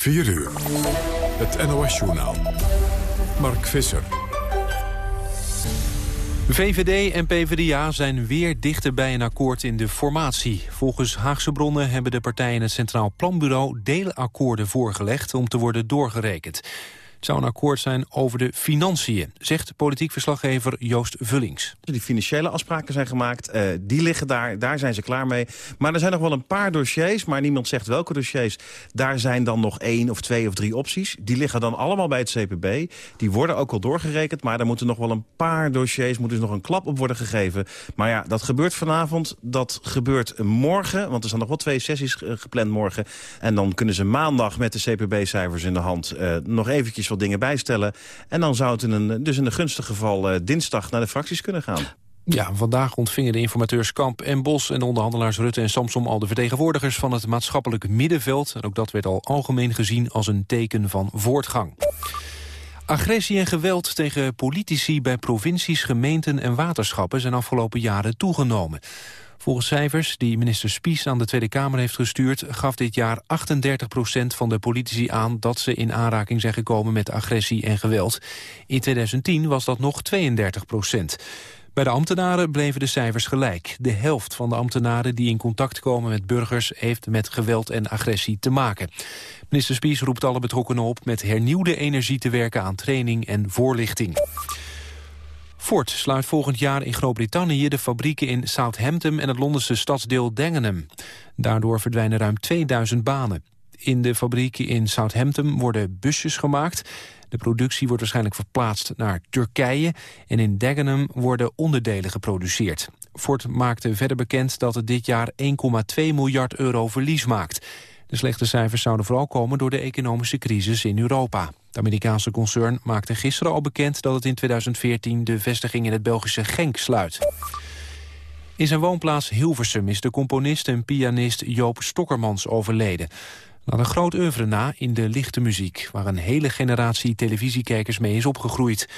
4 uur. Het NOS-journaal. Mark Visser. VVD en PvdA zijn weer dichter bij een akkoord in de formatie. Volgens Haagse bronnen hebben de partijen het Centraal Planbureau deelakkoorden voorgelegd om te worden doorgerekend. Het zou een akkoord zijn over de financiën, zegt politiek verslaggever Joost Vullings. Die financiële afspraken zijn gemaakt, uh, die liggen daar, daar zijn ze klaar mee. Maar er zijn nog wel een paar dossiers, maar niemand zegt welke dossiers. Daar zijn dan nog één of twee of drie opties. Die liggen dan allemaal bij het CPB. Die worden ook al doorgerekend, maar daar moeten nog wel een paar dossiers... moeten dus nog een klap op worden gegeven. Maar ja, dat gebeurt vanavond, dat gebeurt morgen... want er staan nog wel twee sessies gepland morgen. En dan kunnen ze maandag met de CPB-cijfers in de hand... Uh, nog eventjes dingen bijstellen. En dan zou het in een, dus in een gunstig geval uh, dinsdag naar de fracties kunnen gaan. Ja, vandaag ontvingen de informateurs Kamp en Bos en de onderhandelaars Rutte en Samsom al de vertegenwoordigers van het maatschappelijk middenveld. En ook dat werd al algemeen gezien als een teken van voortgang. Agressie en geweld tegen politici bij provincies, gemeenten en waterschappen zijn afgelopen jaren toegenomen. Volgens cijfers die minister Spies aan de Tweede Kamer heeft gestuurd... gaf dit jaar 38% van de politici aan dat ze in aanraking zijn gekomen met agressie en geweld. In 2010 was dat nog 32% bij de ambtenaren bleven de cijfers gelijk. De helft van de ambtenaren die in contact komen met burgers... heeft met geweld en agressie te maken. Minister Spies roept alle betrokkenen op... met hernieuwde energie te werken aan training en voorlichting. Ford sluit volgend jaar in Groot-Brittannië de fabrieken in Southampton en het Londense stadsdeel Dagenham. Daardoor verdwijnen ruim 2000 banen. In de fabrieken in Southampton worden busjes gemaakt. De productie wordt waarschijnlijk verplaatst naar Turkije. En in Dagenham worden onderdelen geproduceerd. Ford maakte verder bekend dat het dit jaar 1,2 miljard euro verlies maakt. De slechte cijfers zouden vooral komen door de economische crisis in Europa. Het Amerikaanse concern maakte gisteren al bekend dat het in 2014 de vestiging in het Belgische Genk sluit. In zijn woonplaats Hilversum is de componist en pianist Joop Stokkermans overleden. Laat een groot oeuvre na in de lichte muziek... waar een hele generatie televisiekijkers mee is opgegroeid.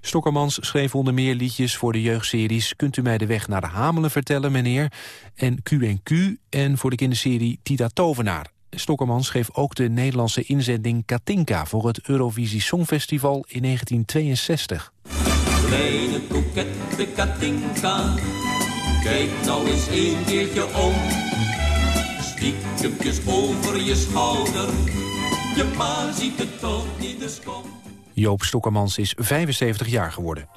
Stokkermans schreef onder meer liedjes voor de jeugdseries... Kunt u mij de weg naar de Hamelen vertellen, meneer? En Q&Q en voor de kinderserie Tita Tovenaar. Stokkermans schreef ook de Nederlandse inzending Katinka... voor het Eurovisie Songfestival in 1962. Kleine kokette Katinka, kijk nou eens een keertje om. Stiekempjes over je schouder, je ma ziet het toch niet, dus kom. Joop Stokkermans is 75 jaar geworden.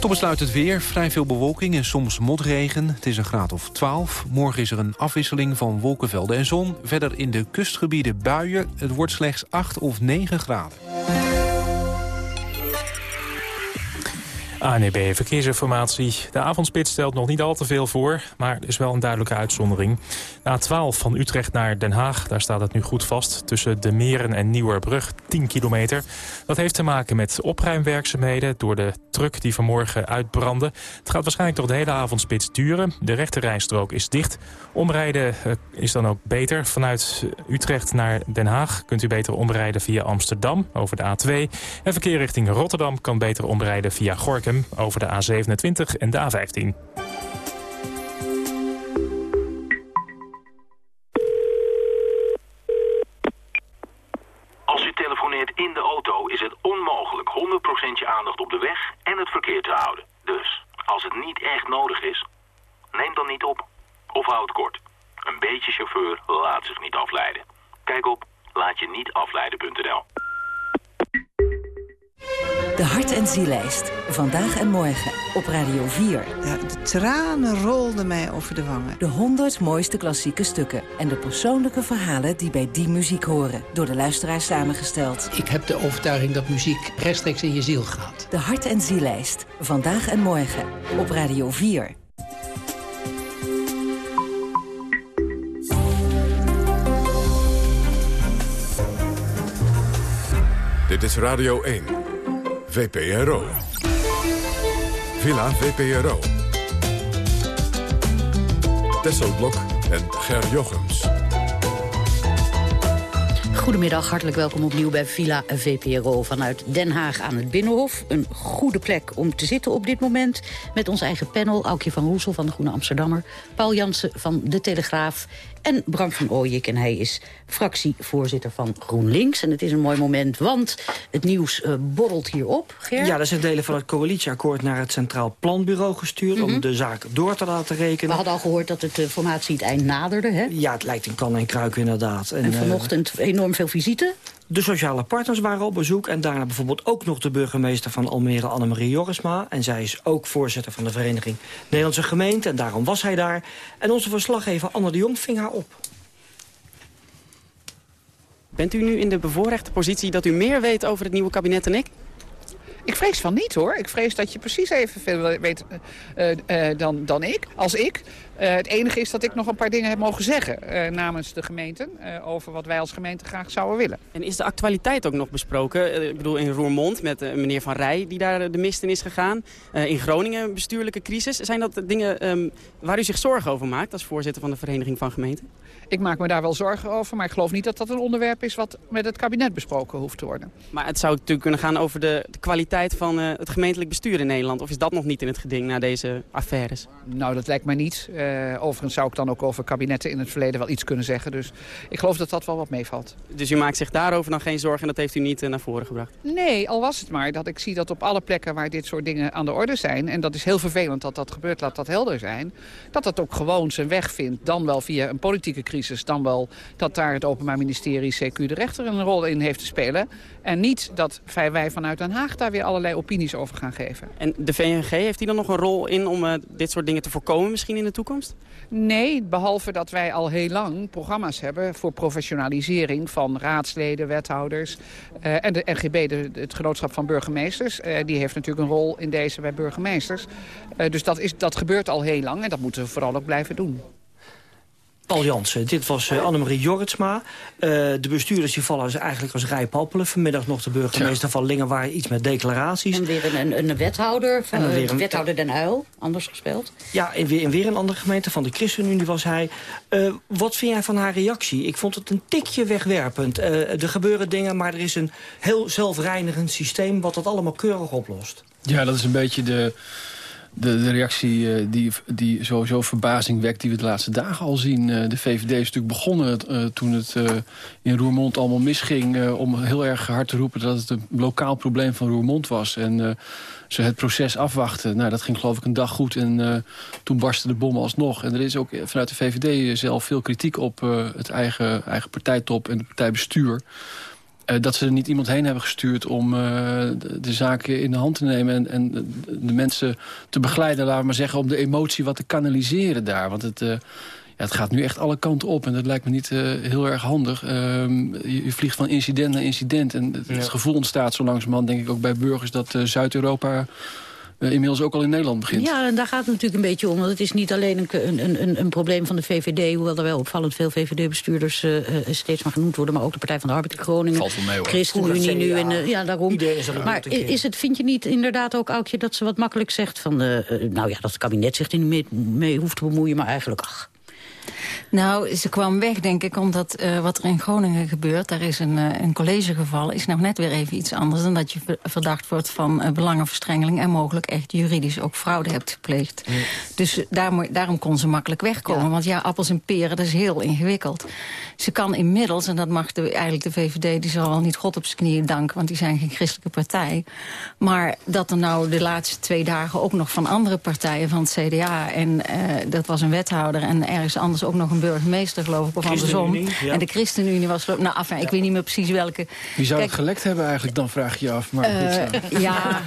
Tot besluit het weer. Vrij veel bewolking en soms motregen. Het is een graad of 12. Morgen is er een afwisseling van wolkenvelden en zon. Verder in de kustgebieden buien. Het wordt slechts 8 of 9 graden. ANEB Verkeersinformatie. De avondspits stelt nog niet al te veel voor, maar is wel een duidelijke uitzondering. Na 12 van Utrecht naar Den Haag, daar staat het nu goed vast... tussen de Meren en Nieuwerbrug, 10 kilometer. Dat heeft te maken met opruimwerkzaamheden door de truck die vanmorgen uitbrandde. Het gaat waarschijnlijk toch de hele avondspits duren. De rechterrijstrook is dicht. Omrijden eh, is dan ook beter. Vanuit Utrecht naar Den Haag kunt u beter omrijden via Amsterdam over de A2. En verkeer richting Rotterdam kan beter omrijden via Gorkum over de A27 en de A15. Als u telefoneert in de auto is het onmogelijk 100% je aandacht op de weg en het verkeer te houden. Dus, als het niet echt nodig is, neem dan niet op. Of houd kort. Een beetje chauffeur laat zich niet afleiden. Kijk op laatje-niet-afleiden.nl. De Hart- en Zielijst. Vandaag en morgen op Radio 4. Ja, de tranen rolden mij over de wangen. De 100 mooiste klassieke stukken. En de persoonlijke verhalen die bij die muziek horen. Door de luisteraar samengesteld. Ik heb de overtuiging dat muziek rechtstreeks in je ziel gaat. De Hart- en Zielijst. Vandaag en morgen op Radio 4. Dit is Radio 1. VPRO. Villa VPRO. Tesselblok en Ger Jochems. Goedemiddag, hartelijk welkom opnieuw bij Villa VPRO vanuit Den Haag aan het Binnenhof. Een goede plek om te zitten op dit moment met ons eigen panel. Aukje van Roesel van de Groene Amsterdammer, Paul Jansen van De Telegraaf en Bram van Ooyek. En hij is fractievoorzitter van GroenLinks. En het is een mooi moment, want het nieuws uh, borrelt hierop. Ger? Ja, er zijn delen van het coalitieakkoord naar het Centraal Planbureau gestuurd... om mhm. de zaak door te laten rekenen. We hadden al gehoord dat het de formatie het eind naderde, hè? Ja, het lijkt een kan en kruik inderdaad. En, en vanochtend uh, enorm veel visite. De sociale partners waren op bezoek. En daarna bijvoorbeeld ook nog de burgemeester van Almere, Annemarie Jorisma. En zij is ook voorzitter van de Vereniging Nederlandse Gemeente. En daarom was hij daar. En onze verslaggever Anne de Jong ving haar op. Bent u nu in de bevoorrechte positie dat u meer weet over het nieuwe kabinet dan ik? Ik vrees van niet hoor. Ik vrees dat je precies evenveel weet uh, uh, dan, dan ik, als ik. Uh, het enige is dat ik nog een paar dingen heb mogen zeggen namens de gemeenten... over wat wij als gemeente graag zouden willen. En is de actualiteit ook nog besproken? ik bedoel in Roermond met meneer Van Rij die daar de mist in is gegaan. in Groningen bestuurlijke crisis. Zijn dat dingen um, waar u zich zorgen over maakt als voorzitter van de Vereniging van Gemeenten? Ik maak me daar wel zorgen over, maar ik geloof niet dat dat een onderwerp is... wat met het kabinet besproken hoeft te worden. Maar het zou natuurlijk kunnen gaan over de, de kwaliteit van het gemeentelijk bestuur in Nederland. Of is dat nog niet in het geding na deze affaires? Nou, dat lijkt mij niet. Uh, overigens zou ik dan ook over kabinetten in het verleden wel iets kunnen zeggen. Dus ik geloof dat dat wel wat meevalt. Dus u maakt zich daarover dan geen zorgen en dat heeft u niet uh, naar voren gebracht? Nee, al was het maar dat ik zie dat op alle plekken waar dit soort dingen aan de orde zijn... en dat is heel vervelend dat dat gebeurt, laat dat helder zijn... dat dat ook gewoon zijn weg vindt. Dan wel via een politieke crisis, dan wel dat daar het Openbaar Ministerie, CQ, de rechter een rol in heeft te spelen. En niet dat wij vanuit Den Haag daar weer allerlei opinies over gaan geven. En de VNG, heeft die dan nog een rol in om uh, dit soort dingen te voorkomen misschien in de toekomst? Nee, behalve dat wij al heel lang programma's hebben voor professionalisering van raadsleden, wethouders. Uh, en de RGB, de, het genootschap van burgemeesters, uh, die heeft natuurlijk een rol in deze bij burgemeesters. dus dat, is, dat gebeurt al heel lang en dat moeten we vooral ook blijven doen. Paul Jansen. Dit was uh, Annemarie Jorritsma. Uh, de bestuurders die vallen dus eigenlijk als rijpappelen. Vanmiddag nog de burgemeester ja. van Lingen iets met declaraties. En weer een, een, een wethouder, van, en weer een, wethouder Den Uil, anders gespeeld. Ja, en weer, en weer een andere gemeente, van de ChristenUnie was hij. Uh, wat vind jij van haar reactie? Ik vond het een tikje wegwerpend. er gebeuren dingen, maar er is een heel zelfreinigend systeem... wat dat allemaal keurig oplost. Ja, dat is een beetje de de, de reactie uh, die, die sowieso verbazing wekt die we de laatste dagen al zien. Uh, de VVD is natuurlijk begonnen uh, toen het in Roermond allemaal misging... om heel erg hard te roepen dat het een lokaal probleem van Roermond was. En ze het proces afwachten. Nou, dat ging geloof ik een dag goed en toen barstte de bom alsnog. En er is ook vanuit de VVD zelf veel kritiek op het eigen, eigen partijtop en het partijbestuur... Uh, dat ze er niet iemand heen hebben gestuurd om uh, de, de, zaken in de hand te nemen... en, en de mensen te begeleiden, laten we maar zeggen... om de emotie wat te kanaliseren daar. Want het, uh, ja, het gaat nu echt alle kanten op en dat lijkt me niet heel erg handig. Ehm, je, je, vliegt van incident naar incident en het, ja. het gevoel ontstaat zo langzamerhand... denk ik ook bij burgers dat Zuid-Europa uh, inmiddels ook al in Nederland begint. Ja, en daar gaat het natuurlijk een beetje om. Want het is niet alleen een, een, een, een probleem van de VVD... hoewel er wel opvallend veel VVD-bestuurders uh, steeds maar genoemd worden... maar ook de Partij van de Arbeid in Groningen. Valt wel mee, hoor. ChristenUnie nu. En, uh, ja, daarom. Is maar is het, vind je niet inderdaad ook, Aukje, dat ze wat makkelijk zegt... van, nou ja, dat het kabinet zich er niet mee, mee hoeft te bemoeien... maar eigenlijk, ach, nou, ze kwam weg, denk ik, omdat uh, wat er in Groningen gebeurt... daar is een, uh, een collegegeval, is nog net weer even iets anders... dan dat je verdacht wordt van uh, belangenverstrengeling... en mogelijk echt juridisch ook fraude hebt gepleegd. Dus daar, daarom kon ze makkelijk wegkomen. Ja. Want ja, appels en peren, dat is heel ingewikkeld. Ze kan inmiddels, en dat mag de, eigenlijk de VVD... die zal wel niet God op zijn knieën danken, want die zijn geen christelijke partij... maar dat er nou de laatste twee dagen ook nog van andere partijen... van het CDA, en dat was een wethouder... en ergens anders ook nog een burgemeester, geloof ik, of andersom. Ja. En de ChristenUnie was... Nou, enfin, ik weet niet meer precies welke... Wie zou Kijk, het gelekt hebben eigenlijk, dan vraag je je af. Maar uh, ja,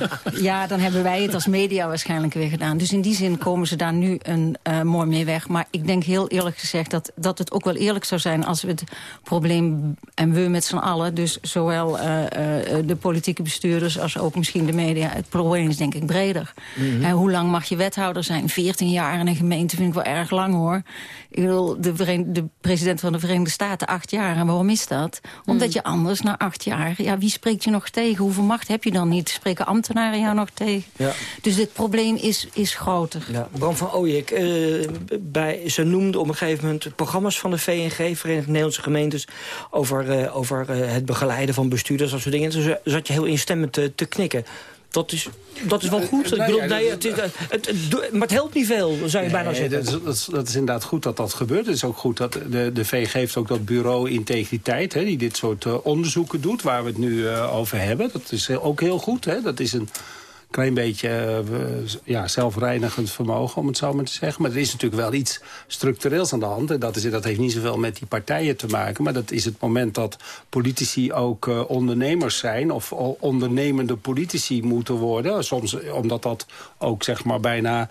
ja, dan hebben wij het als media waarschijnlijk weer gedaan. Dus in die zin komen ze daar nu een uh, mooi mee weg. Maar ik denk heel eerlijk gezegd dat, dat het ook wel eerlijk zou zijn... als we het probleem, en we met z'n allen... dus zowel uh, de politieke bestuurders als ook misschien de media... het probleem is denk ik breder. Mm -hmm. hoe lang mag je wethouder zijn? 14 jaar in een gemeente vind ik wel erg lang, hoor. Ik bedoel, de, de, president van de Verenigde Staten acht jaar. En waarom is dat? Omdat mm. je anders na acht jaar... Ja, wie spreekt je nog tegen? Hoeveel macht heb je dan niet? Spreken ambtenaren jou nog tegen? Ja. Dus dit probleem is, is groter. Ja. Bram van Ooyek, uh, bij, ze noemde op een gegeven moment... programma's van de VNG, Vereniging Nederlandse gemeentes... over, eh, over eh, het begeleiden van bestuurders, dat soort dingen. En toen zat je heel instemmend te, te knikken. Dat is, dat is wel goed. Ik bedoel, nee, het, het, het, het, maar het helpt niet veel, zou je bijna zeggen. dat, is, dat, is, dat is inderdaad goed dat dat gebeurt. Het is ook goed dat de, de VG heeft ook dat bureau integriteit... Hè, die dit soort eh, onderzoeken doet, waar we het nu eh, over hebben. Dat is ook heel goed. Hè. Dat is een klein beetje eh, ja, zelfreinigend vermogen, om het zo maar te zeggen. Maar er is natuurlijk wel iets structureels aan de hand. En dat, is, dat heeft niet zoveel met die partijen te maken. Maar dat is het moment dat politici ook eh, ondernemers zijn... of ondernemende politici moeten worden. Soms omdat dat ook zeg maar bijna...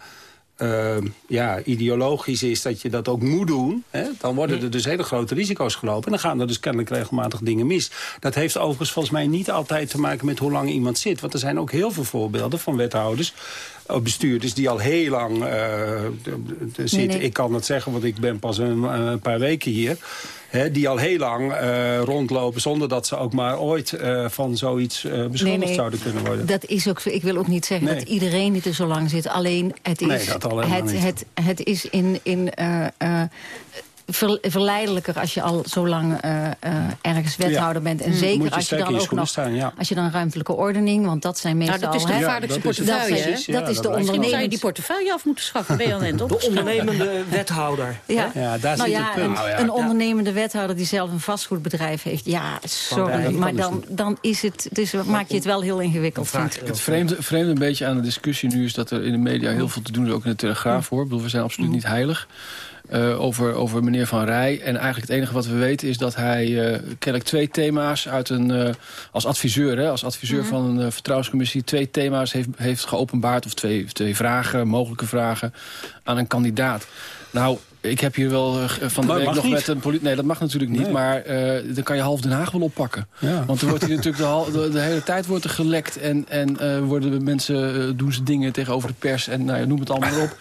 eh, ja, ideologisch is dat je dat ook moet doen... Hè, dan worden er dus hele grote risico's gelopen. En dan gaan er dus kennelijk regelmatig dingen mis. Dat heeft overigens volgens mij niet altijd te maken met hoe lang iemand zit. Want er zijn ook heel veel voorbeelden van wethouders... eh, bestuurders die al heel lang eh, zitten. nee. Ik kan het zeggen, want ik ben pas een, een paar weken hier... Hè, die al heel lang eh, rondlopen zonder dat ze ook maar ooit eh, van zoiets eh, beschuldigd zouden kunnen worden. Dat is ook, zo- ik wil ook niet zeggen Nee. dat iedereen die er zo lang zit. Alleen het is, het, niet. het, het is in, in eh, eh, ver- verleidelijker als je al zo lang eh, eh, ergens wethouder Ja. bent. En Mm. zeker je als je dan ook nog staan, ja. als je dan ruimtelijke ordening, want dat zijn meestal. Nou, dat is de gevaarlijkste dat is- portefeuille, dat hè? is- Dat is de Misschien zou je die portefeuille af moeten schaffen. Ben je het De ondernemende wethouder. Ja, Ja, daar nou zit ja, het punt. Een, Nou ja. een ondernemende wethouder die zelf een vastgoedbedrijf heeft. Ja, sorry, maar dan, dan is het, dus maak je het wel heel ingewikkeld. vind ik. Het vreemde, vreemde een beetje aan de discussie nu is dat er in de media heel veel te doen is, ook in de Telegraaf hoor. Ik bedoel, we zijn absoluut niet heilig. Eh, over, over meneer Van Rij. En eigenlijk het enige wat we weten is dat hij eh, kennelijk twee thema's uit een... eh, als adviseur, hè, als adviseur van een vertrouwenscommissie... twee thema's heeft, heeft geopenbaard, of twee, twee vragen, mogelijke vragen... aan een kandidaat. Nou, ik heb hier wel eh, van de week nog niet. met een politie... Nee, dat mag natuurlijk niet, Nee. maar eh, dan kan je half Den Haag wel oppakken. Ja. Want er wordt hier natuurlijk de, hal- de, de hele tijd wordt er gelekt... en, en eh, worden de mensen, doen ze dingen tegenover de pers... en nou ja, noem het allemaal maar op.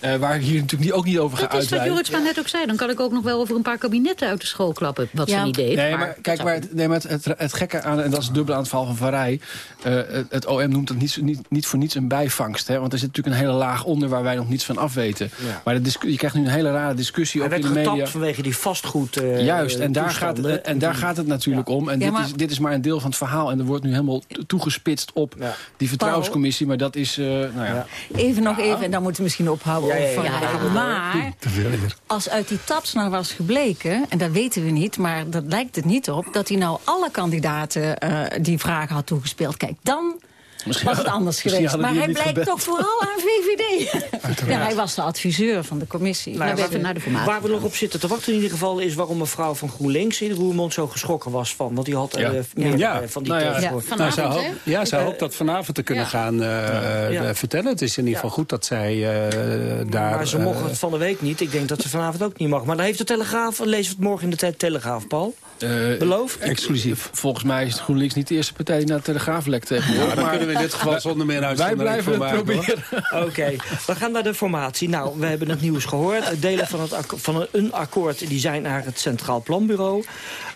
Eh, waar ik hier natuurlijk niet, ook niet over ga Dat is wat. Joritsma net ook zei. Dan kan ik ook nog wel over een paar kabinetten uit de school klappen. Wat Ja. ze niet deed. Nee, maar, maar, kijk, maar, het, nee, maar het, het, het gekke aan, en dat is dubbel aan het verhaal van Van Rij... eh, het, het OM noemt het niet, niet, niet voor niets een bijvangst. Hè, want er zit natuurlijk een hele laag onder waar wij nog niets van afweten. Ja. Maar de je krijgt nu een hele rare discussie Hij ook in werd de getapt media. vanwege die vastgoed eh, Juist, en daar, gaat, toestanden. en daar gaat het natuurlijk om. En Ja, dit, maar- is, dit is maar een deel van het verhaal. En er wordt nu helemaal to- toegespitst op Ja. die vertrouwenscommissie. Maar dat is, eh, nou ja... Even nog even, en dan moeten we misschien ophouden Ja, ja, over ja, Van ja, Rij. ja. Maar als uit die taps nou was gebleken, en dat weten we niet... maar dat lijkt het niet op, dat hij nou alle kandidaten eh, die vragen had toegespeeld. Kijk, dan Misschien was het anders geweest. Maar hij blijkt toch vooral aan VVD. Ja, hij was de adviseur van de commissie. Nou, Nou, waar, even naar de we, formatie. waar we nog op zitten te wachten in ieder geval... is waarom mevrouw van GroenLinks in Roermond zo geschrokken was van. Want die had Ja. eh, meer Ja. eh, van die Nou ja, Nou, zij hoopt, ja, zij Eh, hoopt dat vanavond te kunnen ja. gaan Ja. vertellen. Het is in ieder geval goed dat zij eh, daar... maar ze mocht het van de week niet. Ik denk dat ze vanavond ook niet mag. Maar dan heeft de Telegraaf, we het morgen in de Te- Telegraaf, Paul. Eh, Beloofd? Exclusief. Volgens mij is het GroenLinks niet de eerste partij die naar de Telegraaf lekt tegenwoordig. Ja, dan maar kunnen we in dit geval zonder meer wij uitzondering blijven het maken, proberen. Oké, we gaan naar de formatie. Nou, we hebben het nieuws gehoord. Delen van, het van een- een akkoord die zijn naar het Centraal Planbureau.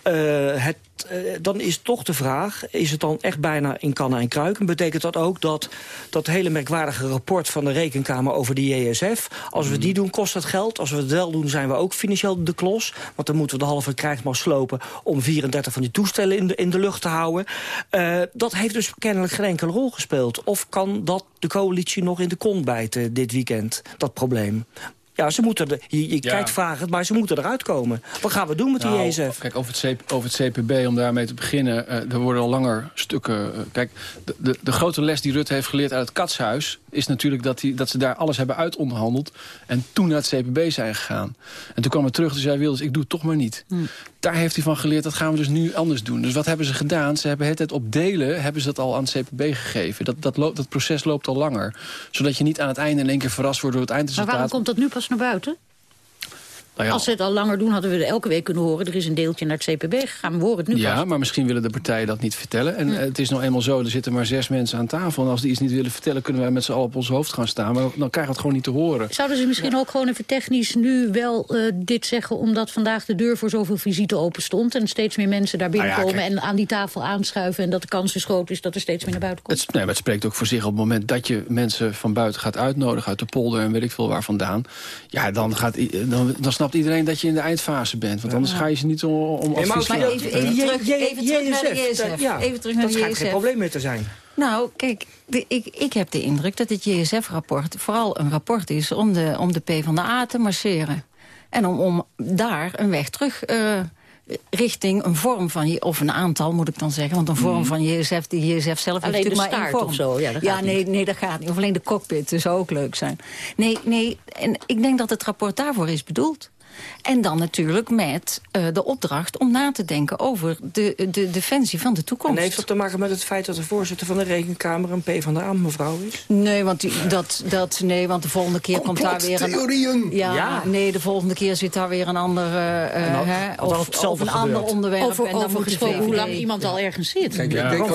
Eh, het, eh, dan is toch de vraag, is het dan echt bijna in kannen en kruiken? Betekent dat ook dat dat hele merkwaardige rapport van de Rekenkamer over de JSF... als we die doen, kost dat geld. Als we het wel doen, zijn we ook financieel de klos. Want dan moeten we de halve krijgsmacht slopen... om 34 van die toestellen in de, in de lucht te houden. Eh, dat heeft dus kennelijk geen enkele rol gespeeld. Of kan dat de coalitie nog in de kont bijten dit weekend, dat probleem? Ja, ze moeten er, je, je Ja. kijkt vragend, maar ze moeten eruit komen. Wat gaan we doen met die Nou, JSF? Kijk, over het, CP, over het CPB, om daarmee te beginnen... eh, er worden al langer stukken... eh, kijk, de, de, de grote les die Rutte heeft geleerd uit het katshuis... is natuurlijk dat, die, dat ze daar alles hebben uitonderhandeld... en toen naar het CPB zijn gegaan. En toen kwam hij terug en zei Wilders, ik doe het toch maar niet. Daar heeft hij van geleerd, dat gaan we dus nu anders doen. Dus wat hebben ze gedaan? Ze hebben het op delen hebben ze dat al aan het CPB gegeven. Dat, dat, loopt, dat proces loopt al langer. Zodat je niet aan het einde in één keer verrast wordt door het Maar eindresultaat. waarom komt dat nu pas naar buiten? Nou ja, Als ze het al langer doen, hadden we het elke week kunnen horen. Er is een deeltje naar het CPB gegaan. We horen het nu Ja, maar misschien willen de partijen dat niet vertellen. En eh, het is nou eenmaal zo, er zitten maar zes mensen aan tafel. En als die iets niet willen vertellen, kunnen wij met z'n allen op ons hoofd gaan staan. Maar dan krijgen we het gewoon niet te horen. Zouden ze misschien ook gewoon even technisch nu wel eh, dit zeggen... omdat vandaag de deur voor zoveel visite open stond... en steeds meer mensen daar Nou binnenkomen... en aan die tafel aanschuiven... en dat de kans is groot is dat er steeds meer naar buiten komt? Het, nee, maar het spreekt ook voor zich op het moment dat je mensen van buiten gaat uitnodigen... uit de polder en weet ik veel waar vandaan. Ja, dan, gaat, dan, dan snapt iedereen dat je in de eindfase bent. Want anders ga je ze niet om, om Nee, maar advies maar even, even terug- even terug naar de JSF, dat- ja, Even terug naar dat de schijnt geen JSF. probleem meer te zijn. Nou, kijk, de, ik, ik heb de indruk dat het JSF-rapport vooral een rapport is... om de, om de PvdA te masseren. En om, om daar een weg terug... eh, richting een vorm van, je- of een aantal moet ik dan zeggen... want een vorm van JSF, die JSF zelf Alleen heeft de natuurlijk maar één staart vorm. of zo, ja, dat ja gaat nee, niet. nee, dat gaat niet. Of alleen de cockpit, dat zou ook leuk zijn. Nee, nee, en ik denk dat het rapport daarvoor is bedoeld. En dan natuurlijk met eh, de opdracht om na te denken over de, de defensie van de toekomst. En heeft dat te maken met het feit dat de voorzitter van de Rekenkamer een PvdA mevrouw is? Nee, want, die, dat, dat, nee, want de volgende keer komt daar weer een... Ja, Ja. nee, de volgende keer zit daar weer een ander, eh, eh, hè, of, een ander onderwerp. Over, en dan over gesproken, hoe lang iemand al ergens zit. Kijk, Ja. ik denk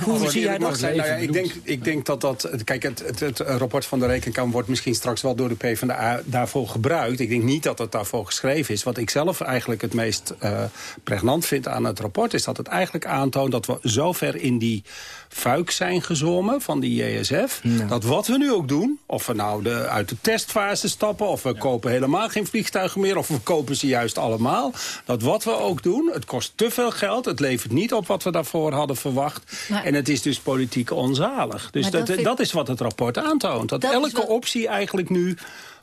hoe zie jij dat? zijn, nou ja, ik, denk, ik denk dat dat... Kijk, het, het, het rapport van de Rekenkamer wordt misschien straks wel door de PvdA daarvoor gebruikt. Ik denk niet dat het daarvoor geschreven is. Wat ik zelf eigenlijk het meest eh, pregnant vind aan het rapport... is dat het eigenlijk aantoont dat we zo ver in die fuik zijn gezwommen van die JSF... dat wat we nu ook doen, of we nou de, uit de testfase stappen... of we kopen helemaal geen vliegtuigen meer... of we kopen ze juist allemaal... dat wat we ook doen, het kost te veel geld... het levert niet op wat we daarvoor hadden verwacht... Maar- en het is dus politiek onzalig. Dus dat, dat vind- dat is wat het rapport aantoont. Dat, elke optie eigenlijk nu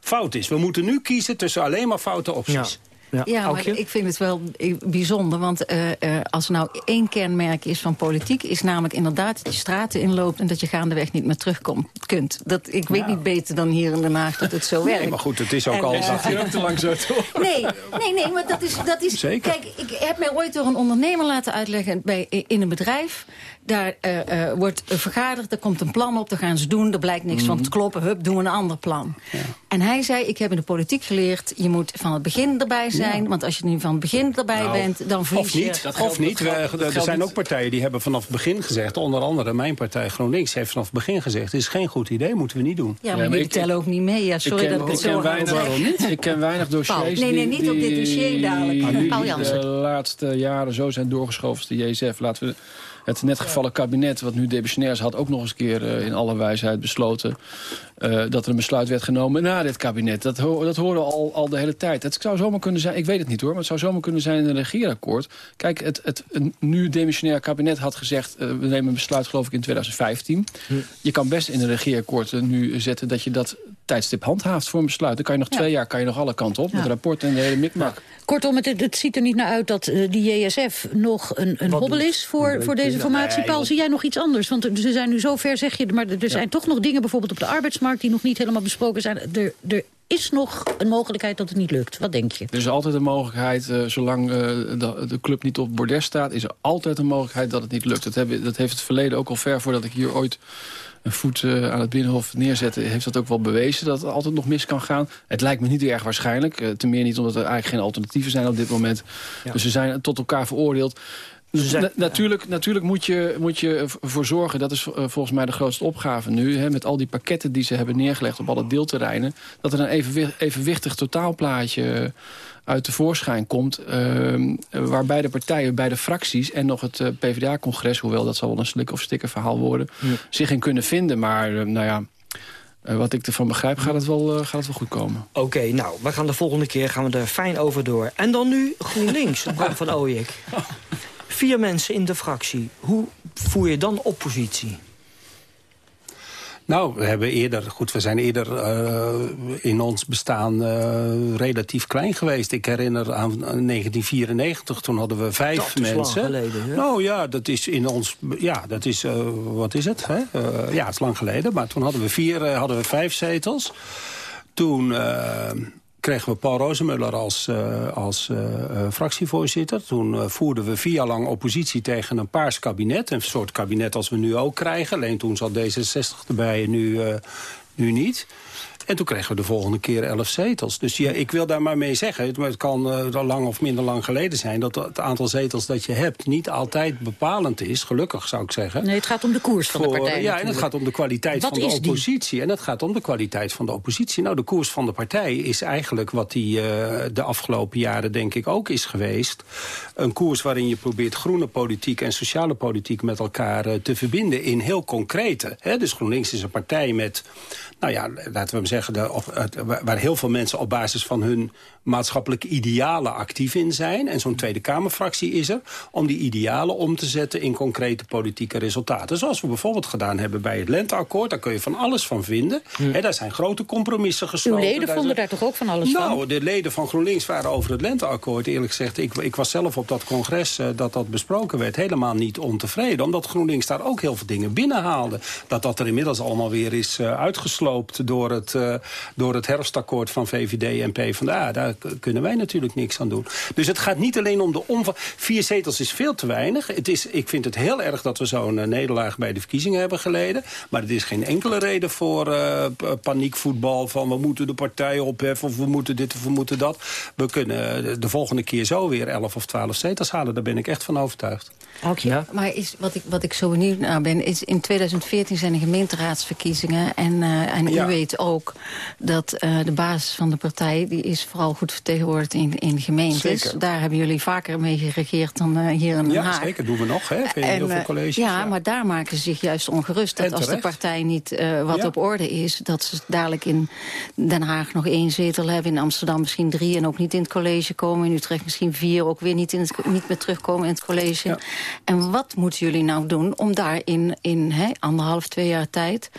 fout is. We moeten nu kiezen tussen alleen maar foute opties. Ja, maar Aukje? ik vind het wel eh, bijzonder. Want eh, eh, als er nou één kenmerk is van politiek... is namelijk inderdaad dat je straten inloopt... en dat je gaandeweg niet meer terugkomt kunt. Dat, ik weet niet beter dan hier in Den Haag dat het zo werkt. Nee, maar goed, het is ook En, al... eh, Zit hier ook te lang zo toch? Nee, nee, nee, maar dat is, dat is... Zeker. Kijk, ik heb mij ooit door een ondernemer laten uitleggen bij, in een bedrijf. Daar eh, eh, wordt vergaderd, er komt een plan op, daar gaan ze doen. Er blijkt niks van Mhm. te kloppen, hup, doen we een ander plan. En hij zei, ik heb in de politiek geleerd... je moet van het begin erbij zijn. Want als je nu van het begin erbij Nou, bent, dan verlies Of je... niet, of niet. We- er zijn ook partijen die hebben vanaf het begin gezegd... onder andere mijn partij GroenLinks heeft vanaf het begin gezegd... het is geen goed idee, moeten we niet doen. Ja, maar maar jullie ik- tellen ook niet mee. Ja, sorry ik ken, dat ik het ik ken zo weinig, waarom niet? Ik ken weinig dossiers Nee, nee, die- niet op dit dossier dadelijk. die Paul de Jansen. laatste jaren zo zijn doorgeschoven als de JSF. Laten we het net gevallen kabinet, wat nu demissionair is... had ook nog eens een keer eh, in alle wijsheid besloten... eh, dat er een besluit werd genomen na dit kabinet. Dat, ho dat horen we al, al de hele tijd. Het zou zomaar kunnen zijn, ik weet het niet hoor... maar het zou zomaar kunnen zijn in een regeerakkoord. Kijk, het, het een nu demissionair kabinet had gezegd... eh, we nemen een besluit geloof ik in 2015. Je kan best in een regeerakkoord nu zetten... dat je dat tijdstip handhaaft voor een besluit. Dan kan je nog Ja. twee jaar kan je nog alle kanten op... met rapport en de hele mikmak. Kortom, het, het ziet er niet naar uit dat eh, die JSF nog een, een hobbel is voor, voor deze formatie. Paul, zie jij nog iets anders? Want ze zijn nu zo ver, zeg je, maar er zijn toch nog dingen bijvoorbeeld op de arbeidsmarkt die nog niet helemaal besproken zijn. Er, er is nog een mogelijkheid dat het niet lukt. Wat denk je? Er is altijd een mogelijkheid, eh, zolang eh, de, de club niet op bordes staat... is er altijd een mogelijkheid dat het niet lukt. Dat, hebben, dat heeft het verleden ook al ver voordat ik hier ooit een voet eh, aan het Binnenhof neerzette... heeft dat ook wel bewezen dat het altijd nog mis kan gaan. Het lijkt me niet erg waarschijnlijk. eh, ten meer niet omdat er eigenlijk geen alternatieven zijn op dit moment. Dus ze zijn tot elkaar veroordeeld. Na- natuurlijk, natuurlijk moet je, moet je ervoor zorgen, dat is eh, volgens mij de grootste opgave nu... Hè, met al die pakketten die ze hebben neergelegd op alle deelterreinen... dat er een evenwi- evenwichtig totaalplaatje uit tevoorschijn komt... ehm, waarbij de partijen, bij de fracties en nog het eh, PvdA-congres... hoewel dat zal wel een slik of sticker verhaal worden... zich in kunnen vinden. Maar eh, nou ja, eh, wat ik ervan begrijp, gaat het wel, gaat het wel goed komen. Oké, nou, we gaan de volgende keer gaan we er fijn over door. En dan nu GroenLinks, Bram van Ooyek. Vier mensen in de fractie. Hoe voer je dan oppositie? Nou, we hebben eerder, goed, we zijn eerder eh, in ons bestaan eh, relatief klein geweest. Ik herinner aan 1994, toen hadden we vijf Dat is lang mensen. geleden, hè? Nou ja, dat is in ons, ja, dat is, eh, wat is het? Hè? Ja, het is lang geleden, maar toen hadden we vier, hadden we vijf zetels. Toen kregen we Paul Rozemuller als, eh, als eh, eh, fractievoorzitter. Toen voerden we vier jaar lang oppositie tegen een paars kabinet. Een soort kabinet als we nu ook krijgen. Alleen toen zat D66 erbij en nu, nu niet. En toen kregen we de volgende keer elf zetels. Dus ja, ik wil daar maar mee zeggen, het- het kan eh, lang of minder lang geleden zijn... dat het aantal zetels dat je hebt niet altijd bepalend is. Gelukkig, zou ik zeggen. Nee, het gaat om de koers van de partij Ja, en het gaat om de kwaliteit Wat van de die? oppositie. En het gaat om de kwaliteit van de oppositie. Nou, de koers van de partij is eigenlijk wat die eh, de afgelopen jaren denk ik ook is geweest. Een koers waarin je probeert groene politiek en sociale politiek met elkaar eh, te verbinden in heel concrete. Hè? Dus GroenLinks is een partij met, nou ja, laten we hem zeggen zeggen, de, of, waar heel veel mensen op basis van hun maatschappelijke idealen actief in zijn. En zo'n Tweede Kamerfractie is er om die idealen om te zetten in concrete politieke resultaten. Zoals we bijvoorbeeld gedaan hebben bij het Lenteakkoord. Daar kun je van alles van vinden. He, daar zijn grote compromissen gesloten. Uw leden vonden daar toch ook van alles nou, van? Nou, de leden van GroenLinks waren over het Lenteakkoord. Eerlijk gezegd, ik, ik was zelf op dat congres uh, dat dat besproken werd... helemaal niet ontevreden. Omdat GroenLinks daar ook heel veel dingen binnenhaalde. Dat dat er inmiddels allemaal weer is uh, uitgesloopt... door het, uh, door het herfstakkoord van VVD en PvdA. Daar kunnen wij natuurlijk niks aan doen. Dus het gaat niet alleen om de omvang. Vier zetels is veel te weinig. Het is, ik vind het heel erg dat we zo'n uh, nederlaag bij de verkiezingen hebben geleden. Maar het is geen enkele reden voor uh, paniekvoetbal... van we moeten de partij opheffen of we moeten dit of we moeten dat. We kunnen de volgende keer zo weer 11 of 12 zetels halen. Daar ben ik echt van overtuigd. Okay. Ja. Maar is, wat, ik, wat ik zo benieuwd naar ben, is in 2014 zijn er gemeenteraadsverkiezingen. En, uh, en ja. u weet ook dat uh, de basis van de partij, die is vooral goed vertegenwoordigd in, in gemeentes. Zeker. Daar hebben jullie vaker mee geregeerd dan uh, hier in Den ja, Haag. Ja, zeker. Doen we nog, hè? En, heel veel colleges. Ja, ja, maar daar maken ze zich juist ongerust. Dat als de partij niet wat ja. op orde is, dat ze dadelijk in Den Haag nog één zetel hebben. In Amsterdam misschien drie en ook niet in het college komen. In Utrecht misschien vier, ook weer niet, in het, niet meer terugkomen in het college. En wat moeten jullie nou doen om daar in, anderhalf, twee jaar tijd...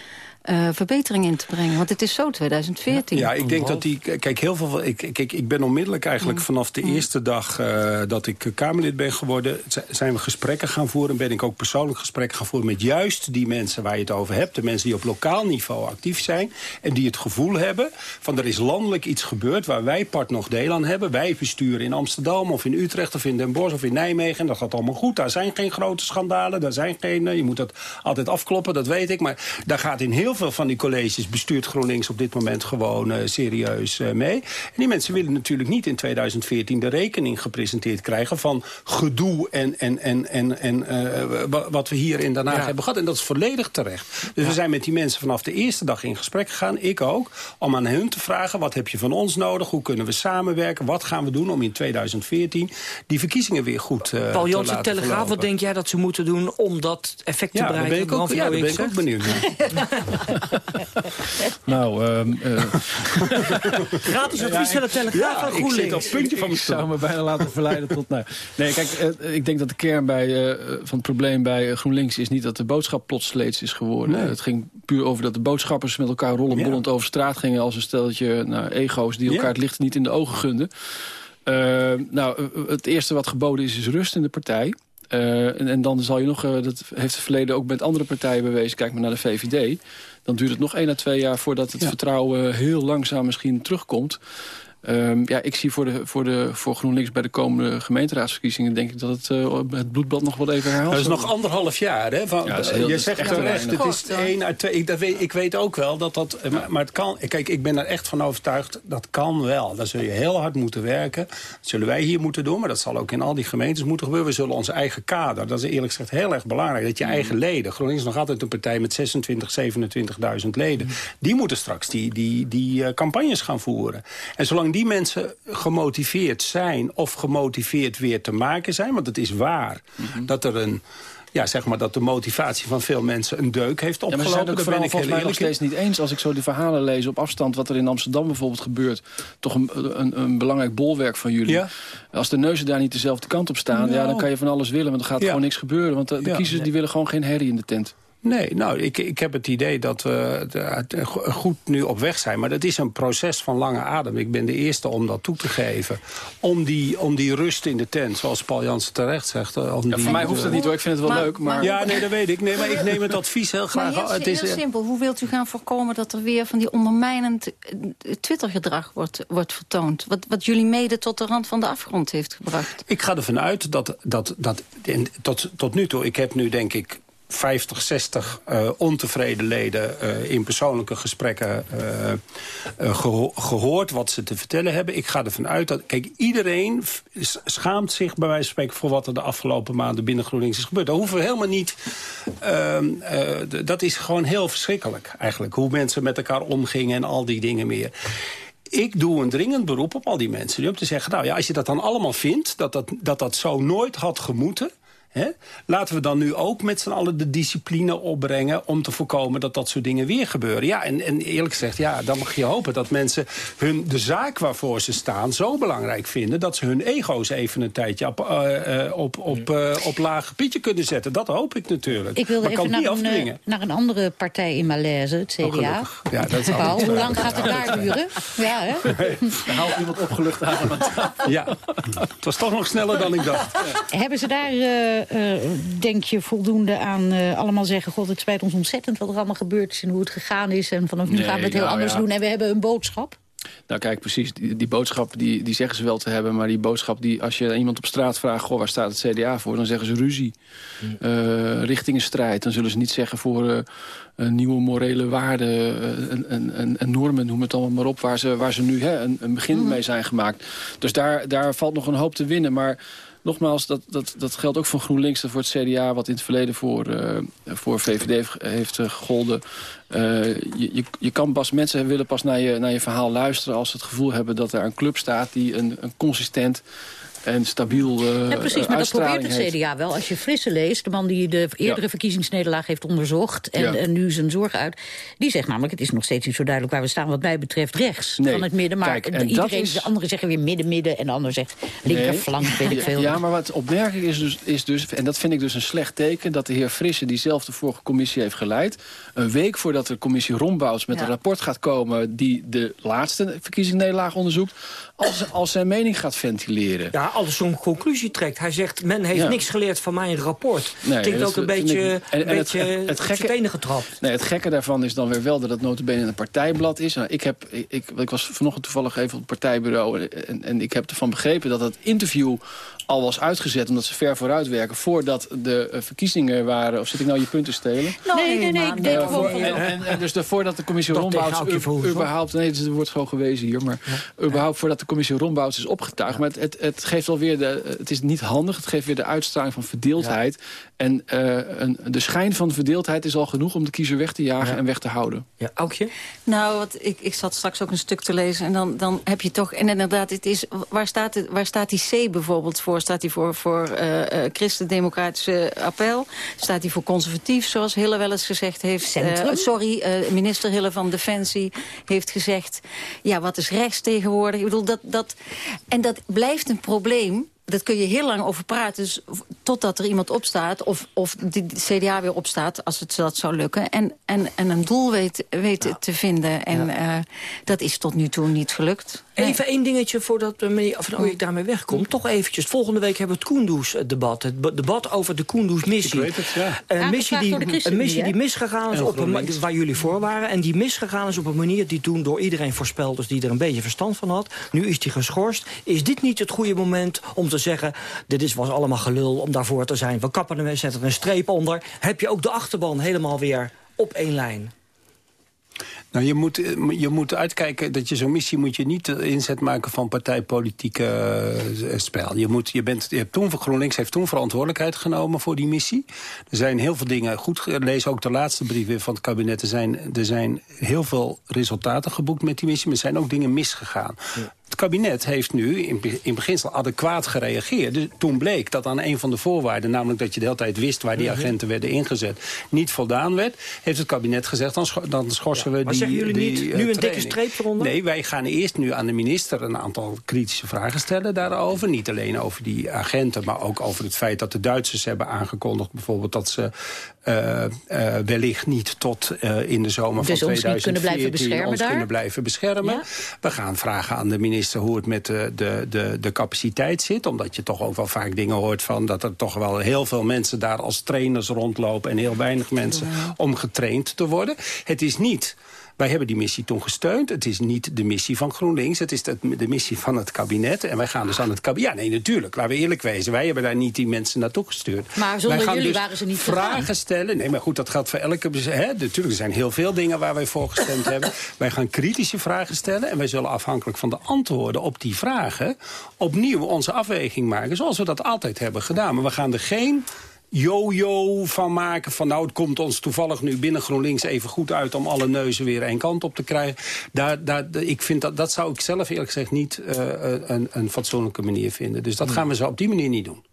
Uh, verbetering in te brengen. Want het is zo 2014. Ja, ik denk dat die... Kijk, heel veel... Ik, kijk, ik ben onmiddellijk eigenlijk vanaf de eerste dag uh, dat ik Kamerlid ben geworden... zijn we gesprekken gaan voeren. Ben ik ook persoonlijk gesprekken gaan voeren met juist die mensen waar je het over hebt. De mensen die op lokaal niveau actief zijn. En die het gevoel hebben van er is landelijk iets gebeurd... waar wij part nog deel aan hebben. Wij besturen in Amsterdam of in Utrecht of in Den Bosch of in Nijmegen. En dat gaat allemaal goed. Daar zijn geen grote schandalen. Daar zijn geen... Je moet dat altijd afkloppen, dat weet ik. Maar daar gaat in heel veel van die colleges bestuurt GroenLinks op dit moment gewoon uh, serieus uh, mee. En die mensen willen natuurlijk niet in 2014 de rekening gepresenteerd krijgen van gedoe en, en, en, en, en uh, wat we hier in Den Haag ja. hebben gehad. En dat is volledig terecht. Dus ja. we zijn met die mensen vanaf de eerste dag in gesprek gegaan, ik ook, om aan hun te vragen wat heb je van ons nodig, hoe kunnen we samenwerken, wat gaan we doen om in 2014 die verkiezingen weer goed uh, Paul Jans, de Telegraaf, wat denk jij dat ze moeten doen om dat effect te ja, bereiken? Ben ik ook, ja, daar ben ik ook benieuwd naar. nou, um, uh... Gratis advies van de Telegraaf van GroenLinks. Ik zit op het puntje van mijn stoel. Ik zou me bijna laten verleiden tot... Nou, nee, kijk, uh, ik denk dat de kern bij, uh, van het probleem bij GroenLinks is niet dat de boodschap plots sleets is geworden. Nee. Het ging puur over dat de boodschappers met elkaar rollenbollend ja. over straat gingen als een steltje nou, ego's die elkaar ja. het licht niet in de ogen gunden. nou, het eerste wat geboden is, is rust in de partij. Uh, en, en, dan zal je nog, uh, dat heeft het verleden ook met andere partijen bewezen, kijk maar naar de VVD. Dan duurt het nog één à twee jaar voordat het ja. vertrouwen heel langzaam misschien terugkomt. Um, ja, ik zie voor, de, voor, de, voor GroenLinks bij de komende gemeenteraadsverkiezingen... denk ik dat het, uh, het bloedbad nog wel even herhaalt. Dat is nog anderhalf jaar, hè? Van, ja, heel, je zegt terecht, het is één uit twee... Ik, dat weet, ik weet ook wel dat dat... Maar, maar, het kan... Kijk, ik ben er echt van overtuigd, dat kan wel. Dan zul je heel hard moeten werken. Dat zullen wij hier moeten doen, maar dat zal ook in al die gemeentes moeten gebeuren. We zullen onze eigen kader, dat is eerlijk gezegd heel erg belangrijk... dat je mm. eigen leden... GroenLinks is nog altijd een partij met 26, 27.000 leden. Mm. Die moeten straks die, die, die uh, campagnes gaan voeren. En zolang die mensen gemotiveerd zijn of gemotiveerd weer te maken zijn... want het is waar mm -hmm. dat er een... Ja, zeg maar dat de motivatie van veel mensen een deuk heeft opgelopen. Ja, maar zijn het vooral volgens mij nog steeds niet eens... als ik zo die verhalen lees op afstand... wat er in Amsterdam bijvoorbeeld gebeurt... toch een, een, een belangrijk bolwerk van jullie. Ja. Als de neuzen daar niet dezelfde kant op staan... Nou. Ja, dan kan je van alles willen, want dan gaat er ja. gewoon niks gebeuren. Want de, de kiezers die willen gewoon geen herrie in de tent. Nee, nou, ik, ik heb het idee dat we goed nu op weg zijn. Maar dat is een proces van lange adem. Ik ben de eerste om dat toe te geven. Om die, om die rust in de tent, zoals Paul Jansen terecht zegt. Om ja, die, voor mij hoeft dat niet hoor, ik vind het wel maar, leuk. Maar... Ja, nee, dat weet ik. Nee, maar ik neem het advies heel graag. Maar het is heel simpel. Hoe wilt u gaan voorkomen dat er weer van die ondermijnend Twittergedrag wordt, wordt vertoond? Wat, wat jullie mede tot de rand van de afgrond heeft gebracht. Ik ga ervan uit dat, dat, dat tot, tot nu toe, ik heb nu denk ik 50, 60 uh, ontevreden leden uh, in persoonlijke gesprekken geho gehoord wat ze te vertellen hebben. Ik ga ervan uit dat, kijk, iedereen schaamt zich bij wijze van spreken voor wat er de afgelopen maanden binnen GroenLinks is gebeurd. Dat hoeven we helemaal niet, ehm, dat is gewoon heel verschrikkelijk eigenlijk. Hoe mensen met elkaar omgingen en al die dingen meer ik doe een dringend beroep op al die mensen. Om te zeggen, nou ja, als je dat dan allemaal vindt, dat dat, dat, dat zo nooit had gemoeten... Hè? Laten we dan nu ook met z'n allen de discipline opbrengen... om te voorkomen dat dat soort dingen weer gebeuren. Ja, en, en eerlijk gezegd, ja, dan mag je hopen dat mensen hun, de zaak waarvoor ze staan... zo belangrijk vinden dat ze hun ego's even een tijdje op, uh, op, op, uh, op laag gebiedje kunnen zetten. Dat hoop ik natuurlijk. Ik wilde maar even kan naar het niet een, afdwingen. naar een andere partij in Malaise, het CDA. Oh, gelukkig. Ja, dat is Paul, hoe lang gaat het daar duren? Ja, hè? Haalt iemand opgelucht aan. Ja, het was toch nog sneller dan ik dacht. Hebben ze daar, eh, eh, denk je, voldoende aan eh, allemaal zeggen... god, het spijt ons ontzettend wat er allemaal gebeurd is... en hoe het gegaan is en vanaf nu Nee, gaan we het heel nou anders ja. doen... en we hebben een boodschap? Nou kijk, precies, die, die boodschap die, die zeggen ze wel te hebben... maar die boodschap, die, als je iemand op straat vraagt... Goh, waar staat het CDA voor, dan zeggen ze ruzie. Eh, richting een strijd. Dan zullen ze niet zeggen voor eh, een nieuwe morele waarden... eh, en, en, en, en normen, noem het allemaal maar op... waar ze, waar ze nu hè, een, een begin mee zijn gemaakt. Dus daar, daar valt nog een hoop te winnen, maar... Nogmaals, dat, dat, dat geldt ook voor GroenLinks en voor het CDA... wat in het verleden voor, eh, voor VVD heeft, eh, gegolden. Eh, je, je, je kan pas, mensen willen pas naar je, naar je verhaal luisteren... als ze het gevoel hebben dat er een club staat... die een, een consistent en stabiel eh Ja, precies, maar dat probeert het. CDA wel. Als je Frisse leest, de man die de eerdere Ja. verkiezingsnederlaag heeft onderzocht... En, Ja. en nu zijn zorgen uit, die zegt namelijk... het is nog steeds niet zo duidelijk waar we staan wat mij betreft rechts Nee. van het midden. Maar Kijk, en de- iedereen, is- de anderen zeggen weer midden-midden... en de ander zegt linkerflank, weet ik veel. Ja, maar wat opmerkelijk is dus, is dus, en dat vind ik dus een slecht teken... dat de heer Frisse, die zelf de vorige commissie heeft geleid... een week voordat de commissie Rombouts met Ja. een rapport gaat komen... die de laatste verkiezingsnederlaag onderzoekt... als, als zijn mening gaat ventileren. Ja, alles zo'n conclusie trekt. Hij zegt, men heeft Ja. niks geleerd van mijn rapport. Nee, Klinkt ook een ik beetje, niet. En- een en het- beetje het- het op gekke- getrapt. Nee, het gekke daarvan is dan weer wel dat het notabene een partijblad is. Nou, ik, heb, ik, ik, ik was vanochtend toevallig even op het partijbureau... En, en ik heb ervan begrepen dat het interview al was uitgezet... omdat ze ver vooruit werken voordat de eh, verkiezingen waren... of zit ik nou je punten stelen? nee, nee, nee, ik denk gewoon en, en, en dus de, voordat de commissie Dat Rombouts überhaupt... Nee, het wordt gewoon gewezen hier. Maar überhaupt voordat de commissie Rombouts is opgetuigd. Maar het, het, het geeft alweer de... Het is niet handig. Het geeft weer de uitstraling van verdeeldheid. En eh, een, de schijn van verdeeldheid is al genoeg om de kiezer weg te jagen Ja. en weg te houden. Ja, Aukje? Nou, wat, ik, ik zat straks ook een stuk te lezen. En dan, dan heb je toch... En inderdaad, het is, waar, staat het, waar staat die C bijvoorbeeld voor? Staat die voor, voor eh, eh, Christen-Democratische Appel? Staat die voor conservatief, zoals Hille wel eens gezegd heeft? Sorry, eh, minister Hille van Defensie heeft gezegd... ja, wat is rechts tegenwoordig? Ik bedoel, dat, dat, en dat blijft een probleem... Dat kun je heel lang over praten, dus totdat er iemand opstaat... of, of de de CDA weer opstaat, als het dat zou lukken... en, en, en een doel weet, weet te vinden. En eh, dat is tot nu toe niet gelukt. Even één dingetje voordat uh, meneer Van Ooyek daarmee wegkomt. Toch eventjes. Volgende week hebben we het Koendoes-debat. Het be- debat over de Koendoes-missie. Ik weet het, ja. Een missie, die, de een missie die misgegaan is op een, waar jullie voor waren. En die misgegaan is op een manier die toen door iedereen voorspeld is... die er een beetje verstand van had. Nu is die geschorst. Is dit niet het goede moment om te zeggen... dit is, was allemaal gelul om daarvoor te zijn. We kappen er, zetten er een streep onder. Heb je ook de achterban helemaal weer op één lijn? Nou, je moet, eh, je moet uitkijken dat je zo'n missie moet je niet de inzet maken van partijpolitieke eh, spel. Je, moet, je, bent, je hebt toen, GroenLinks heeft toen verantwoordelijkheid genomen voor die missie. Er zijn heel veel dingen goed. Lees ook de laatste brief weer van het kabinet. Er zijn, er zijn heel veel resultaten geboekt met die missie, maar er zijn ook dingen misgegaan. Kabinet heeft nu in, be- in beginsel adequaat gereageerd. Dus toen bleek dat aan een van de voorwaarden... namelijk dat je de hele tijd wist waar die agenten werden ingezet... niet voldaan werd, heeft het kabinet gezegd... dan, scho- dan schorsen we Maar die zeggen jullie die, niet, eh, nu een dikke streep eronder? Nee, wij gaan eerst nu aan de minister een aantal kritische vragen stellen daarover. Niet alleen over die agenten, maar ook over het feit dat de Duitsers hebben aangekondigd... bijvoorbeeld dat ze eh, eh, wellicht niet tot eh, in de zomer Dus van ons niet kunnen 2014 blijven beschermen ons daar? kunnen blijven beschermen. Ja. We gaan vragen aan de minister hoe het met de, de, de, de capaciteit zit. Omdat je toch ook wel vaak dingen hoort van... dat er toch wel heel veel mensen daar als trainers rondlopen... en heel weinig mensen om getraind te worden. Het is niet... Wij hebben die missie toen gesteund. Het is niet de missie van GroenLinks. Het is de, de missie van het kabinet. En wij gaan dus aan het kabinet... Ja, nee, natuurlijk. Laten we eerlijk wezen. Wij hebben daar niet die mensen naartoe gestuurd. Maar zonder wij gaan jullie dus waren ze niet vragen stellen. Nee, maar goed, dat geldt voor elke... Hè, natuurlijk, er zijn heel veel dingen waar wij voor gestemd hebben. Wij gaan kritische vragen stellen. En wij zullen afhankelijk van de antwoorden op die vragen... opnieuw onze afweging maken. Zoals we dat altijd hebben gedaan. Maar we gaan er geen yo-yo van maken. Van nou, het komt ons toevallig nu binnen GroenLinks even goed uit... om alle neuzen weer één kant op te krijgen. Daar, daar, ik vind dat, dat zou ik zelf eerlijk gezegd niet eh, een, een fatsoenlijke manier vinden. Dus dat gaan we zo op die manier niet doen.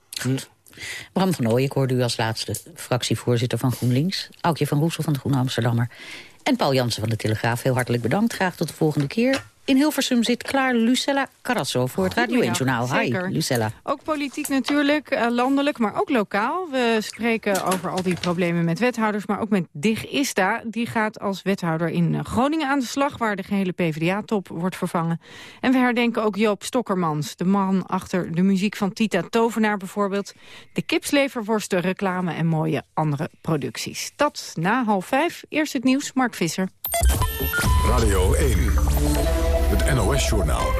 Bram van Ooyen, ik hoorde u als laatste fractievoorzitter van GroenLinks. Aukje van Roesel van de Groene Amsterdammer. En Paul Jansen van de Telegraaf, heel hartelijk bedankt. Graag tot de volgende keer. In Hilversum zit klaar Lucella Carrasso voor het Radio 1-journaal. Hi. Lucella. Ook politiek natuurlijk, eh, landelijk, maar ook lokaal. We spreken over al die problemen met wethouders, maar ook met Dig Ista. Die gaat als wethouder in eh, Groningen aan de slag... waar de gehele PvdA-top wordt vervangen. En we herdenken ook Joop Stokkermans, de man achter de muziek van Tita Tovenaar bijvoorbeeld. De kipsleverworsten, reclame en mooie andere producties. Dat na half vijf. Eerst het nieuws, Mark Visser. Radio 1, het NOS-journaal.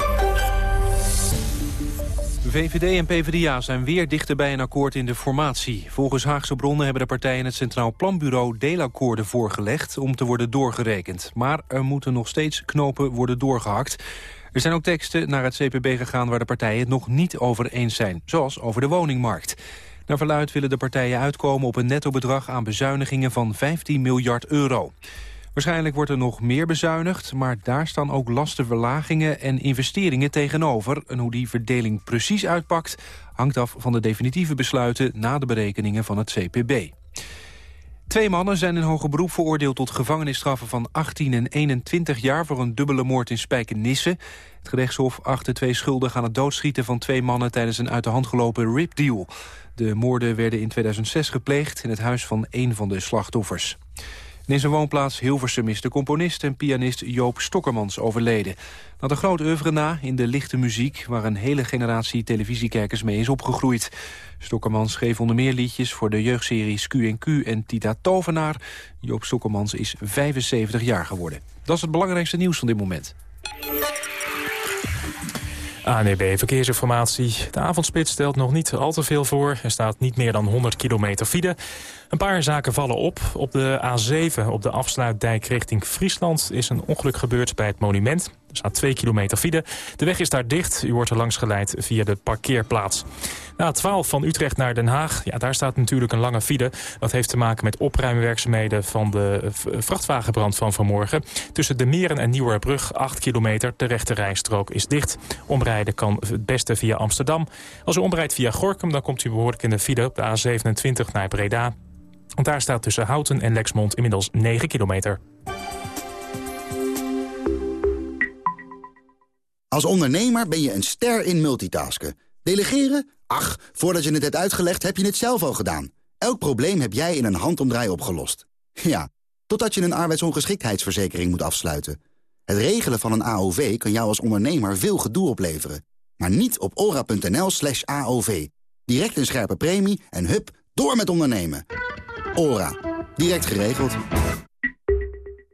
VVD en PvdA zijn weer dichter bij een akkoord in de formatie. Volgens Haagse bronnen hebben de partijen het Centraal Planbureau deelakkoorden voorgelegd om te worden doorgerekend. Maar er moeten nog steeds knopen worden doorgehakt. Er zijn ook teksten naar het CPB gegaan waar de partijen het nog niet over eens zijn, zoals over de woningmarkt. Naar verluid willen de partijen uitkomen op een nettobedrag aan bezuinigingen van 15 miljard euro. Waarschijnlijk wordt er nog meer bezuinigd, maar daar staan ook lastenverlagingen en investeringen tegenover. En hoe die verdeling precies uitpakt, hangt af van de definitieve besluiten na de berekeningen van het CPB. Twee mannen zijn in hoger beroep veroordeeld tot gevangenisstraffen van 18 en 21 jaar voor een dubbele moord in Spijkenisse. Het gerechtshof achtte twee schuldigen aan het doodschieten van twee mannen tijdens een uit de hand gelopen ripdeal. De moorden werden in 2006 gepleegd in het huis van één van de slachtoffers. En in zijn woonplaats Hilversum is de componist en pianist Joop Stokkermans overleden. Had een groot oeuvre na in de lichte muziek... waar een hele generatie televisiekijkers mee is opgegroeid. Stokkermans schreef onder meer liedjes voor de jeugdseries Q&Q en Tita Tovenaar. Joop Stokkermans is 75 jaar geworden. Dat is het belangrijkste nieuws van dit moment. ANEB Verkeersinformatie. De avondspits stelt nog niet al te veel voor. Er staat niet meer dan 100 kilometer file. Een paar zaken vallen op. Op de A7, op de afsluitdijk richting Friesland... is een ongeluk gebeurd bij het monument. Er staat 2 kilometer file. De weg is daar dicht. U wordt er langs geleid via de parkeerplaats. Na 12 van Utrecht naar Den Haag, ja, daar staat natuurlijk een lange file. Dat heeft te maken met opruimwerkzaamheden van de vrachtwagenbrand van vanmorgen. Tussen de Meren en Nieuwerbrug, 8 kilometer. De rechte rijstrook is dicht. Omrijden kan het beste via Amsterdam. Als u omrijdt via Gorkum, dan komt u behoorlijk in de file op de A27 naar Breda. Want daar staat tussen Houten en Lexmond inmiddels 9 kilometer. Als ondernemer ben je een ster in multitasken. Delegeren? Ach, voordat je het hebt uitgelegd heb je het zelf al gedaan. Elk probleem heb jij in een handomdraai opgelost. Ja, totdat je een arbeidsongeschiktheidsverzekering moet afsluiten. Het regelen van een AOV kan jou als ondernemer veel gedoe opleveren. Maar niet op ora.nl slash AOV. Direct een scherpe premie en hup, door met ondernemen. Ora. Direct geregeld.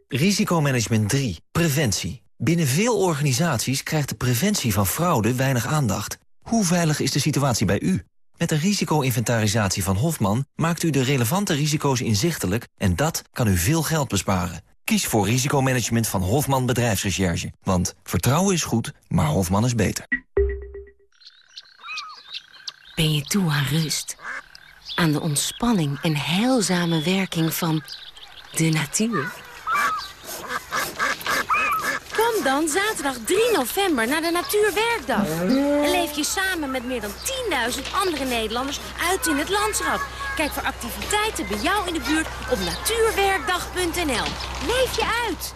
Risicomanagement 3. Preventie. Binnen veel organisaties krijgt de preventie van fraude weinig aandacht. Hoe veilig is de situatie bij u? Met de risico-inventarisatie van Hofman maakt u de relevante risico's inzichtelijk... en dat kan u veel geld besparen. Kies voor risicomanagement van Hofman Bedrijfsrecherche. Want vertrouwen is goed, maar Hofman is beter. Ben je toe aan rust? Aan de ontspanning en heilzame werking van de natuur? Kom dan zaterdag 3 november naar de Natuurwerkdag. En leef je samen met meer dan 10.000 andere Nederlanders uit in het landschap. Kijk voor activiteiten bij jou in de buurt op natuurwerkdag.nl. Leef je uit!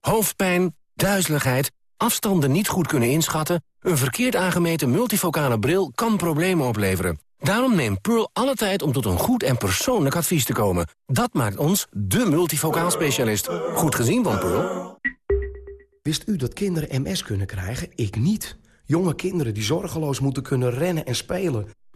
Hoofdpijn, duizeligheid, afstanden niet goed kunnen inschatten... een verkeerd aangemeten multifocale bril kan problemen opleveren. Daarom neemt Pearl alle tijd om tot een goed en persoonlijk advies te komen. Dat maakt ons de multifocaal specialist. Goed gezien van Pearl. Wist u dat kinderen MS kunnen krijgen? Ik niet. Jonge kinderen die zorgeloos moeten kunnen rennen en spelen.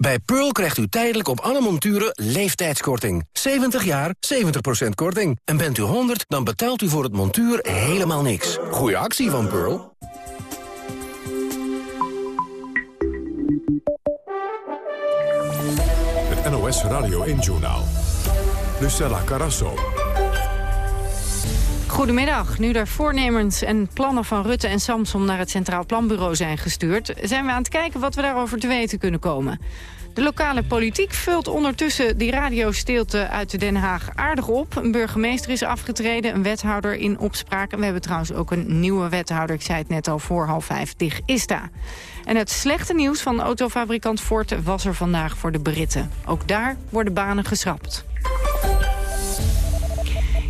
Bij Pearl krijgt u tijdelijk op alle monturen leeftijdskorting. 70 jaar, 70% korting. En bent u 100, dan betaalt u voor het montuur helemaal niks. Goeie actie van Pearl. Het NOS Radio 1-journaal. Lucella Carasso. Goedemiddag. Nu er voornemens en plannen van Rutte en Samsom naar het Centraal Planbureau zijn gestuurd... zijn we aan het kijken wat we daarover te weten kunnen komen. De lokale politiek vult ondertussen die radiostilte uit Den Haag aardig op. Een burgemeester is afgetreden, een wethouder in opspraak. En we hebben trouwens ook een nieuwe wethouder, ik zei het net al, voor half vijf, Dig Ista. En het slechte nieuws van autofabrikant Ford was er vandaag voor de Britten. Ook daar worden banen geschrapt.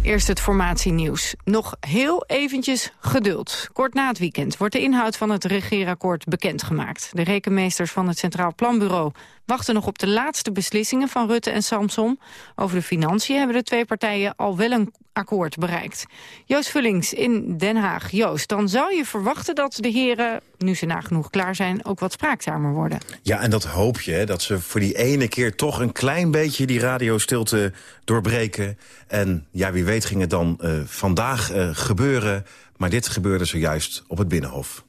Eerst het formatienieuws. Nog heel eventjes geduld. Kort na het weekend wordt de inhoud van het regeerakkoord bekendgemaakt. De rekenmeesters van het Centraal Planbureau wachten nog op de laatste beslissingen van Rutte en Samsom. Over de financiën hebben de twee partijen al wel een akkoord bereikt. Joost Vullings in Den Haag. Joost, dan zou je verwachten dat de heren, nu ze nagenoeg klaar zijn, ook wat spraakzamer worden. Ja, en dat hoop je, hè, dat ze voor die ene keer toch een klein beetje die radiostilte doorbreken. En ja, wie weet ging het dan uh, vandaag uh, gebeuren, maar dit gebeurde zojuist op het Binnenhof.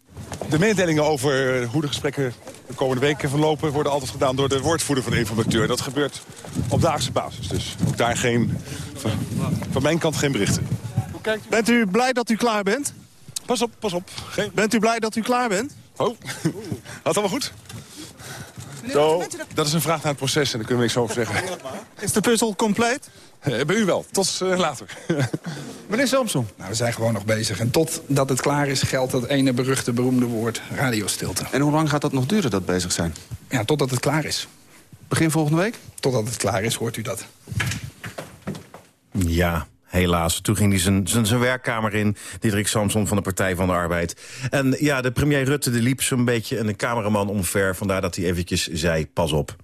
De mededelingen over hoe de gesprekken de komende weken verlopen... worden altijd gedaan door de woordvoerder van de informateur. Dat gebeurt op dagelijkse basis. Dus ook daar geen, van, van mijn kant geen berichten. Bent u blij dat u klaar bent? Pas op, pas op. Geen... Bent u blij dat u klaar bent? Oh, gaat allemaal goed? Zo, dat is een vraag naar het proces en daar kunnen we niks over zeggen. Is de puzzel compleet? Uh, bij u wel. Tot uh, later. Meneer Samson. Nou, we zijn gewoon nog bezig. En totdat het klaar is geldt dat ene beruchte beroemde woord radiostilte. En hoe lang gaat dat nog duren, dat bezig zijn? Ja, totdat het klaar is. Begin volgende week? Totdat het klaar is, hoort u dat. Ja, Helaas. Toen ging hij zijn, zijn, werkkamer in, Diederik Samson van de Partij van de Arbeid. En ja, de premier Rutte die liep zo'n beetje een cameraman omver. Vandaar dat hij eventjes zei, pas op.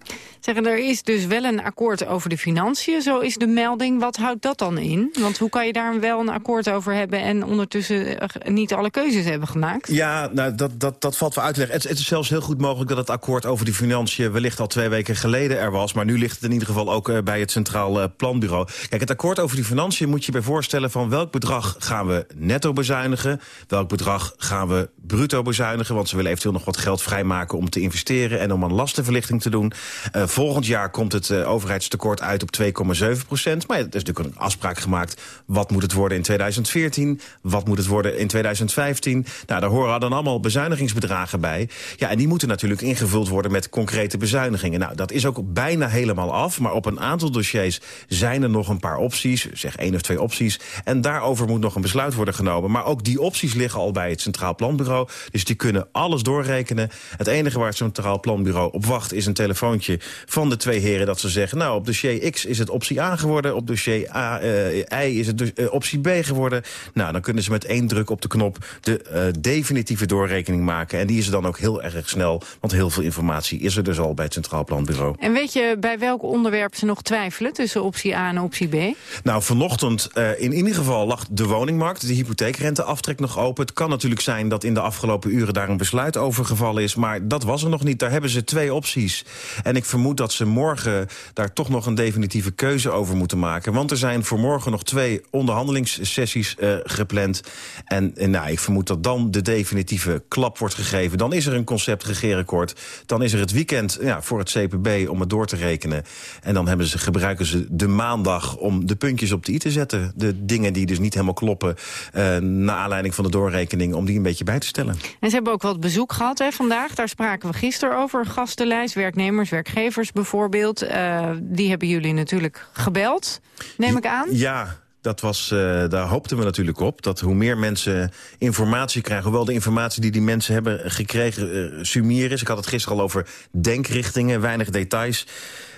Er is dus wel een akkoord over de financiën, zo is de melding. Wat houdt dat dan in? Want hoe kan je daar wel een akkoord over hebben... en ondertussen eh, niet alle keuzes hebben gemaakt? Ja, nou, dat, dat, dat valt wel uit te leggen. Het, is zelfs heel goed mogelijk dat het akkoord over de financiën... wellicht al twee weken geleden er was. Maar nu ligt het in ieder geval ook uh, bij het Centraal uh, Planbureau. Kijk, het akkoord over die financiën moet je bij voorstellen... van welk bedrag gaan we netto bezuinigen? Welk bedrag gaan we bruto bezuinigen? Want ze willen eventueel nog wat geld vrijmaken om te investeren... en om een lastenverlichting te doen. Uh, volgend jaar komt het uh, overheidstekort uit op 2,7 procent. Maar er is natuurlijk een afspraak gemaakt. Wat moet het worden in 2014? Wat moet het worden in 2015? Nou, daar horen dan allemaal bezuinigingsbedragen bij. Ja, en die moeten natuurlijk ingevuld worden met concrete bezuinigingen. Nou, dat is ook bijna helemaal af. Maar op een aantal dossiers zijn er nog een paar opties. Zeg één of twee opties. En daarover moet nog een besluit worden genomen. Maar ook die opties liggen al bij het Centraal Planbureau. Dus die kunnen alles doorrekenen. Het enige waar het Centraal Planbureau op wacht is een telefoontje van de twee heren dat ze zeggen... nou, op dossier X is het optie A geworden, op dossier A, uh, I is het uh, optie B geworden. Nou, dan kunnen ze met één druk op de knop de uh, definitieve doorrekening maken. En die is er dan ook heel erg snel, want heel veel informatie is er dus al bij het Centraal Planbureau. En weet je bij welk onderwerp ze nog twijfelen tussen optie A en optie B? Nou, vanochtend in ieder geval lag de woningmarkt, de hypotheekrenteaftrek nog open. Het kan natuurlijk zijn dat in de afgelopen uren daar een besluit over gevallen is, maar dat was er nog niet. Daar hebben ze twee opties. En ik vermoed dat ze morgen daar toch nog een definitieve keuze over moeten maken. Want er zijn voor morgen nog twee onderhandelingssessies uh, gepland. En, nou, ik vermoed dat dan de definitieve klap wordt gegeven. Dan is er een concept regeerakkoord. Dan is er het weekend ja, voor het CPB om het door te rekenen. En dan hebben ze, gebruiken ze de maandag om de puntjes op de i te zetten. De dingen die dus niet helemaal kloppen... Uh, naar aanleiding van de doorrekening, om die een beetje bij te stellen. En ze hebben ook wat bezoek gehad hè, vandaag. Daar spraken we gisteren over. Gastenlijst, werknemers, werkgevers bijvoorbeeld. Uh, die hebben jullie natuurlijk gebeld, neem ik aan. Ja, dat was, uh, daar hoopten we natuurlijk op. Dat hoe meer mensen informatie krijgen... hoewel de informatie die die mensen hebben gekregen uh, sumier is. Ik had het gisteren al over denkrichtingen, weinig details.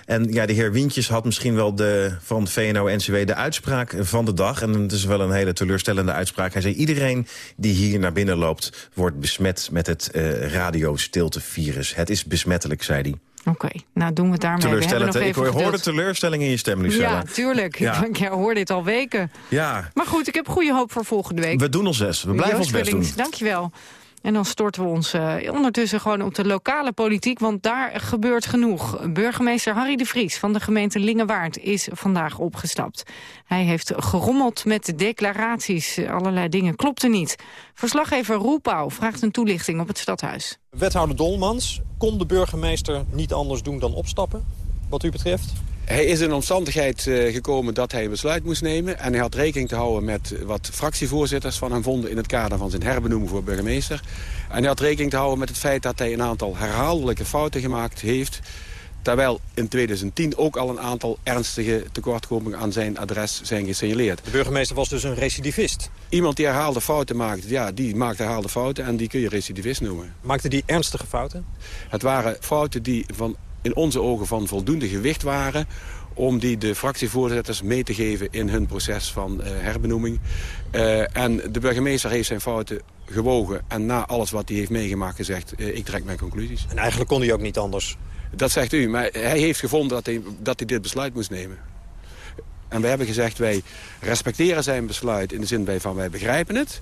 En ja, de heer Wintjes had misschien wel de, van VNO-NCW de uitspraak van de dag. En het is wel een hele teleurstellende uitspraak. Hij zei, iedereen die hier naar binnen loopt... wordt besmet met het uh, radiostiltevirus. Het is besmettelijk, zei hij. Oké, okay, nou doen we het daarmee. Teleurstellend. Ik hoorde teleurstelling in je stem, Lucella. Ja, tuurlijk. Ja. Ik hoor dit al weken. Ja. Maar goed, ik heb goede hoop voor volgende week. We doen ons best. We blijven Joost ons best doen. Dankjewel. En dan storten we ons uh, ondertussen gewoon op de lokale politiek... want daar gebeurt genoeg. Burgemeester Harry de Vries van de gemeente Lingewaard is vandaag opgestapt. Hij heeft gerommeld met de declaraties. Allerlei dingen klopten niet. Verslaggever Roepau vraagt een toelichting op het stadhuis. Wethouder Dolmans, kon de burgemeester niet anders doen dan opstappen, wat u betreft? Hij is in de omstandigheid uh, gekomen dat hij een besluit moest nemen. En hij had rekening te houden met wat fractievoorzitters van hem vonden... in het kader van zijn herbenoeming voor burgemeester. En hij had rekening te houden met het feit dat hij een aantal herhaaldelijke fouten gemaakt heeft... Terwijl in 2010 ook al een aantal ernstige tekortkomingen aan zijn adres zijn gesignaleerd. De burgemeester was dus een recidivist? Iemand die herhaalde fouten maakt, ja, die maakt herhaalde fouten en die kun je recidivist noemen. Maakte die ernstige fouten? Het waren fouten die van, in onze ogen van voldoende gewicht waren om die de fractievoorzitters mee te geven in hun proces van uh, herbenoeming. Uh, en de burgemeester heeft zijn fouten gewogen en na alles wat hij heeft meegemaakt gezegd... Uh, ik trek mijn conclusies. En eigenlijk kon hij ook niet anders? Dat zegt u, maar hij heeft gevonden dat hij, dat hij dit besluit moest nemen. En wij hebben gezegd, wij respecteren zijn besluit in de zin van wij begrijpen het.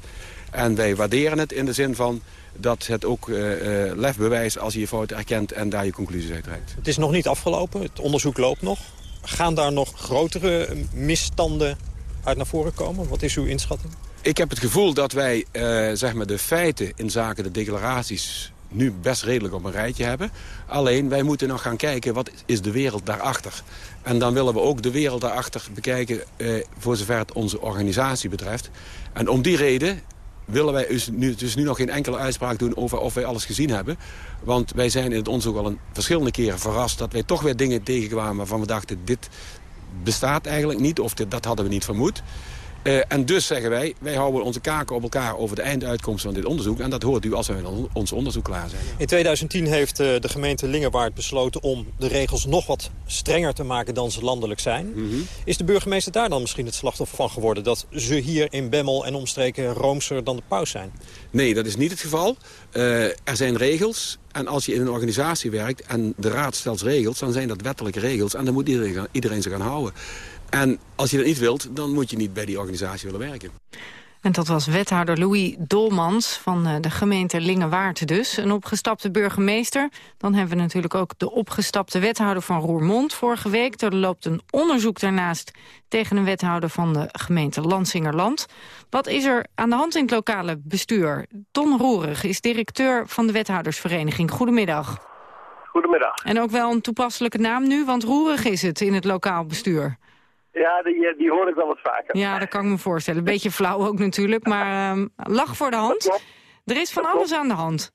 En wij waarderen het in de zin van dat het ook uh, lef bewijst als je je fout erkent en daar je conclusies uit trekt. Het is nog niet afgelopen, het onderzoek loopt nog. Gaan daar nog grotere misstanden uit naar voren komen? Wat is uw inschatting? Ik heb het gevoel dat wij uh, zeg maar de feiten in zaken de declaraties nu best redelijk op een rijtje hebben. Alleen, wij moeten nog gaan kijken, wat is de wereld daarachter? En dan willen we ook de wereld daarachter bekijken... Eh, voor zover het onze organisatie betreft. En om die reden willen wij dus nu, dus nu nog geen enkele uitspraak doen... over of wij alles gezien hebben. Want wij zijn in het onderzoek al een verschillende keren verrast... dat wij toch weer dingen tegenkwamen waarvan we dachten... dit bestaat eigenlijk niet, of dit, dat hadden we niet vermoed. Uh, en dus zeggen wij, wij houden onze kaken op elkaar over de einduitkomst van dit onderzoek. En dat hoort u als wij met ons onderzoek klaar zijn. In 2010 heeft uh, de gemeente Lingerwaard besloten om de regels nog wat strenger te maken dan ze landelijk zijn. Mm -hmm. Is de burgemeester daar dan misschien het slachtoffer van geworden? Dat ze hier in Bemmel en omstreken roomser dan de paus zijn? Nee, dat is niet het geval. Uh, er zijn regels. En als je in een organisatie werkt en de raad stelt regels... dan zijn dat wettelijke regels en dan moet iedereen, iedereen zich aan houden. En als je dat niet wilt, dan moet je niet bij die organisatie willen werken. En dat was wethouder Louis Dolmans van eh, de gemeente Lingewaard dus. Een opgestapte burgemeester. Dan hebben we natuurlijk ook de opgestapte wethouder van Roermond vorige week. Er loopt een onderzoek daarnaast tegen een wethouder van de gemeente Lansingerland. Wat is er aan de hand in het lokale bestuur? Ton Roerig is directeur van de wethoudersvereniging. Goedemiddag. Goedemiddag. En ook wel een toepasselijke naam nu, want Roerig is het in het lokaal bestuur. Ja, die, die hoor ik wel eens vaker. Ja, dat kan ik me voorstellen. Een beetje flauw ook natuurlijk, maar um, lach voor de hand. Er is van alles aan de hand.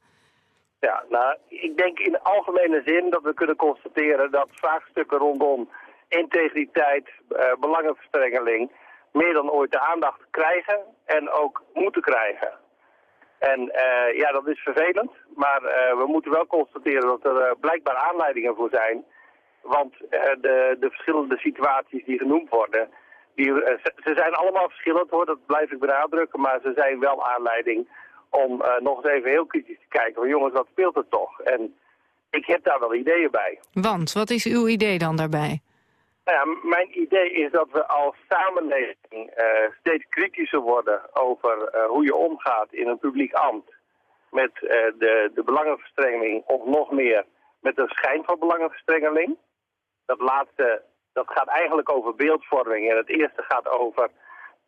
Ja, nou, ik denk in algemene zin dat we kunnen constateren dat vraagstukken rondom integriteit, uh, belangenverstrengeling, meer dan ooit de aandacht krijgen en ook moeten krijgen. En uh, ja, dat is vervelend, maar uh, we moeten wel constateren dat er blijkbaar aanleidingen voor zijn want uh, de, de verschillende situaties die genoemd worden, die, uh, ze, zijn allemaal verschillend hoor, dat blijf ik benadrukken. Maar ze zijn wel aanleiding om uh, nog eens even heel kritisch te kijken. Van jongens, wat speelt er toch? En ik heb daar wel ideeën bij. Want, wat is uw idee dan daarbij? Nou ja, mijn idee is dat we als samenleving steeds kritischer worden over hoe je omgaat in een publiek ambt. Met de, de belangenverstrengeling of nog meer met de schijn van belangenverstrengeling dat laatste, dat gaat eigenlijk over beeldvorming. En het eerste gaat over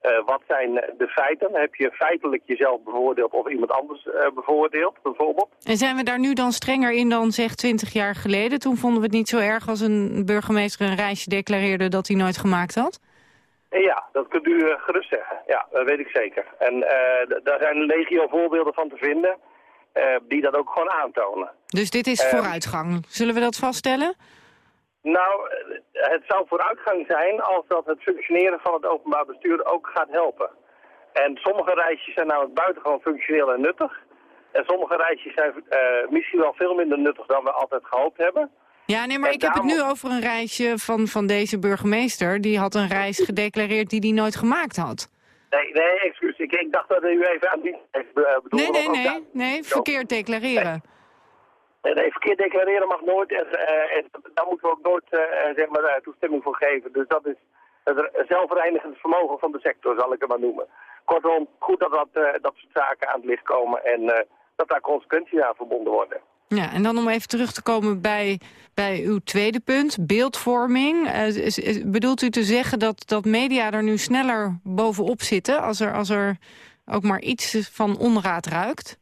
uh, wat zijn de feiten. Heb je feitelijk jezelf bevoordeeld of iemand anders uh, bevoordeeld, bijvoorbeeld? En zijn we daar nu dan strenger in dan zeg 20 jaar geleden? Toen vonden we het niet zo erg als een burgemeester een reisje declareerde dat hij nooit gemaakt had? Ja, dat kunt u uh, gerust zeggen. Ja, dat weet ik zeker. En daar zijn legio voorbeelden van te vinden die dat ook gewoon aantonen. Dus dit is vooruitgang. Zullen we dat vaststellen? Nou, het zou vooruitgang zijn als dat het functioneren van het openbaar bestuur ook gaat helpen. En sommige reisjes zijn namelijk buitengewoon functioneel en nuttig. En sommige reisjes zijn uh, misschien wel veel minder nuttig dan we altijd gehoopt hebben. Ja, nee, maar en ik daarom... heb het nu over een reisje van, van deze burgemeester. Die had een reis gedeclareerd die hij nooit gemaakt had. Nee, nee, excuus. Ik, ik dacht dat u even aan die heeft bedoeld. Nee, nee, nee, nee, verkeerd declareren. Nee. Nee, verkeerd declareren mag nooit en, uh, en daar moeten we ook nooit uh, zeg maar, toestemming voor geven. Dus dat is het zelfreinigend vermogen van de sector, zal ik het maar noemen. Kortom, goed dat dat, dat soort zaken aan het licht komen en dat daar consequenties aan verbonden worden. Ja, en dan om even terug te komen bij, bij uw tweede punt, beeldvorming. bedoelt u te zeggen dat, dat media er nu sneller bovenop zitten... als er, als er ook maar iets van onraad ruikt?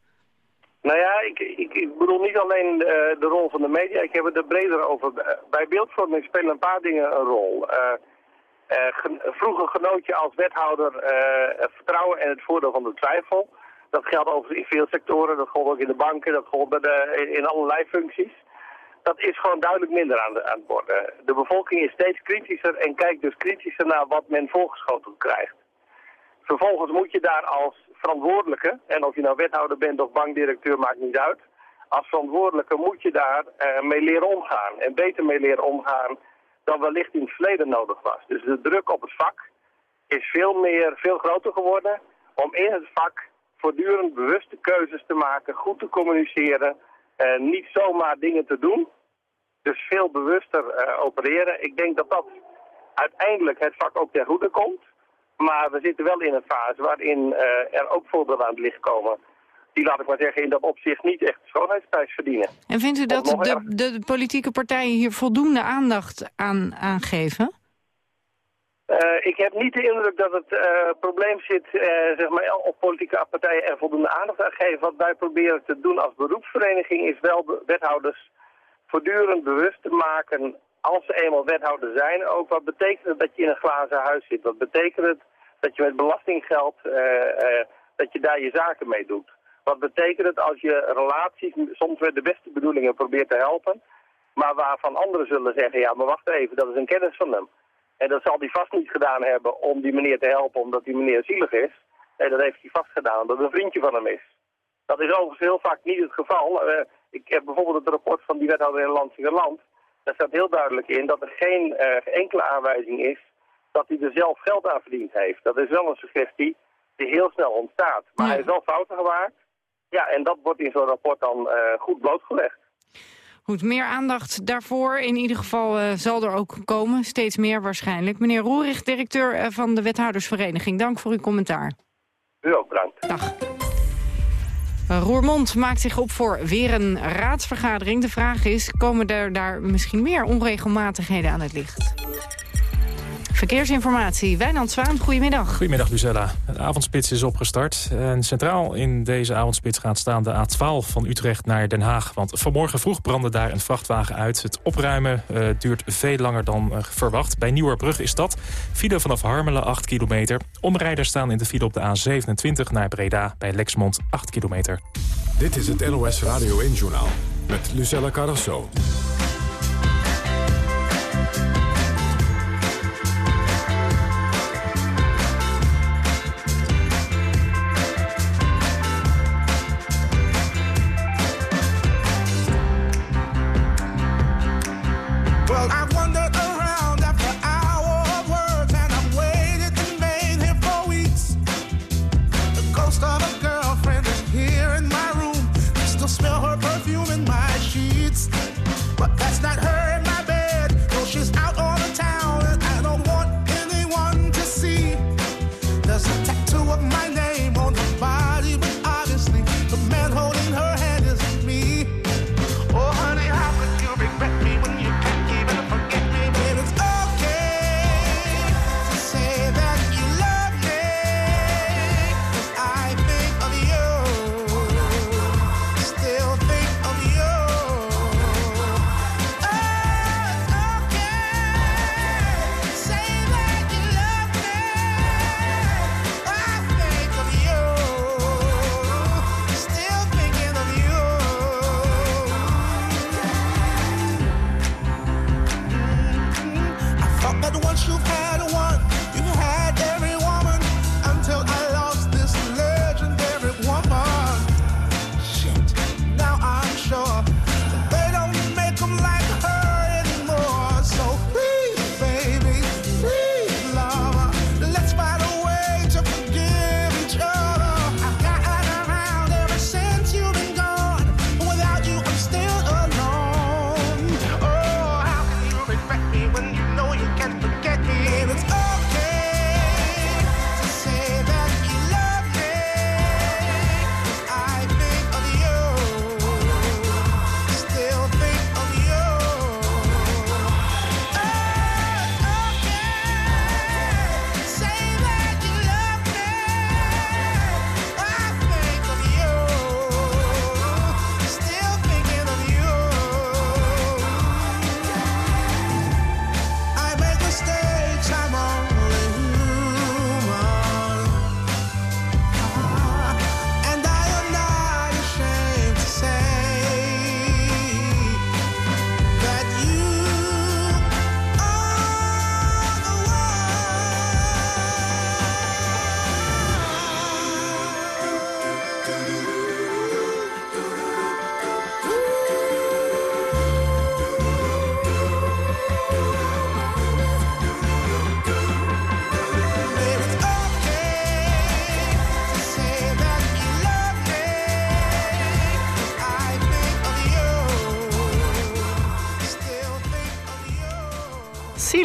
Nou ja, ik, ik, ik bedoel niet alleen de, rol van de media, ik heb het er breder over. Bij beeldvorming spelen een paar dingen een rol. Uh, uh, vroeger genoot je als wethouder uh, vertrouwen en het voordeel van de twijfel. Dat geldt overigens in veel sectoren, dat geldt ook in de banken, dat geldt bij de, in allerlei functies. Dat is gewoon duidelijk minder aan, de, aan het worden. De bevolking is steeds kritischer en kijkt dus kritischer naar wat men voorgeschoten krijgt. Vervolgens moet je daar als verantwoordelijke, en of je nou wethouder bent of bankdirecteur, maakt niet uit. Als verantwoordelijke moet je daar uh, mee leren omgaan. En beter mee leren omgaan dan wellicht in het verleden nodig was. Dus de druk op het vak is veel, meer, veel groter geworden om in het vak voortdurend bewuste keuzes te maken, goed te communiceren, uh, niet zomaar dingen te doen. Dus veel bewuster uh, opereren. Ik denk dat dat uiteindelijk het vak ook ten goede komt. Maar we zitten wel in een fase waarin uh, er ook voorbeelden aan het licht komen die, laat ik maar zeggen, in dat opzicht niet echt schoonheidsprijs verdienen. En vindt u dat de, de, politieke partijen hier voldoende aandacht aan, aan geven? Uh, ik heb niet de indruk dat het uh, probleem zit, uh, zeg maar, of politieke partijen er voldoende aandacht aan geven. Wat wij proberen te doen als beroepsvereniging is wel de wethouders voortdurend bewust te maken, als ze eenmaal wethouder zijn, ook wat betekent het dat je in een glazen huis zit. Wat betekent het dat je met belastinggeld, dat je daar je zaken mee doet. Wat betekent het als je relaties soms met de beste bedoelingen probeert te helpen, maar waarvan anderen zullen zeggen, ja maar wacht even, dat is een kennis van hem. En dat zal hij vast niet gedaan hebben om die meneer te helpen omdat die meneer zielig is. En dat heeft hij vast gedaan omdat een vriendje van hem is. Dat is overigens heel vaak niet het geval. Uh, ik heb bijvoorbeeld het rapport van die wethouder in Landsinger Land. Daar staat heel duidelijk in dat er geen uh, enkele aanwijzing is dat hij er zelf geld aan verdiend heeft. Dat is wel een suggestie die heel snel ontstaat. Maar hij is wel fouten gemaakt. Ja, en dat wordt in zo'n rapport dan uh, goed blootgelegd. Goed, meer aandacht daarvoor. In ieder geval uh, zal er ook komen, steeds meer waarschijnlijk. Meneer Roerig, directeur van de Wethoudersvereniging, dank voor uw commentaar. U ook, bedankt. Dag. Roermond maakt zich op voor weer een raadsvergadering. De vraag is, komen er daar misschien meer onregelmatigheden aan het licht? Verkeersinformatie, Wijnand Zwaan, goedemiddag. Goedemiddag Lucella. De avondspits is opgestart. En centraal in deze avondspits gaat staan de A12 van Utrecht naar Den Haag. Want vanmorgen vroeg brandde daar een vrachtwagen uit. Het opruimen uh, duurt veel langer dan uh, verwacht. Bij Nieuwerbrug is dat. File vanaf Harmelen 8 kilometer. Omrijders staan in de file op de A27 naar Breda. Bij Lexmond 8 kilometer. Dit is het NOS Radio 1-journaal met Lucella Carrasso.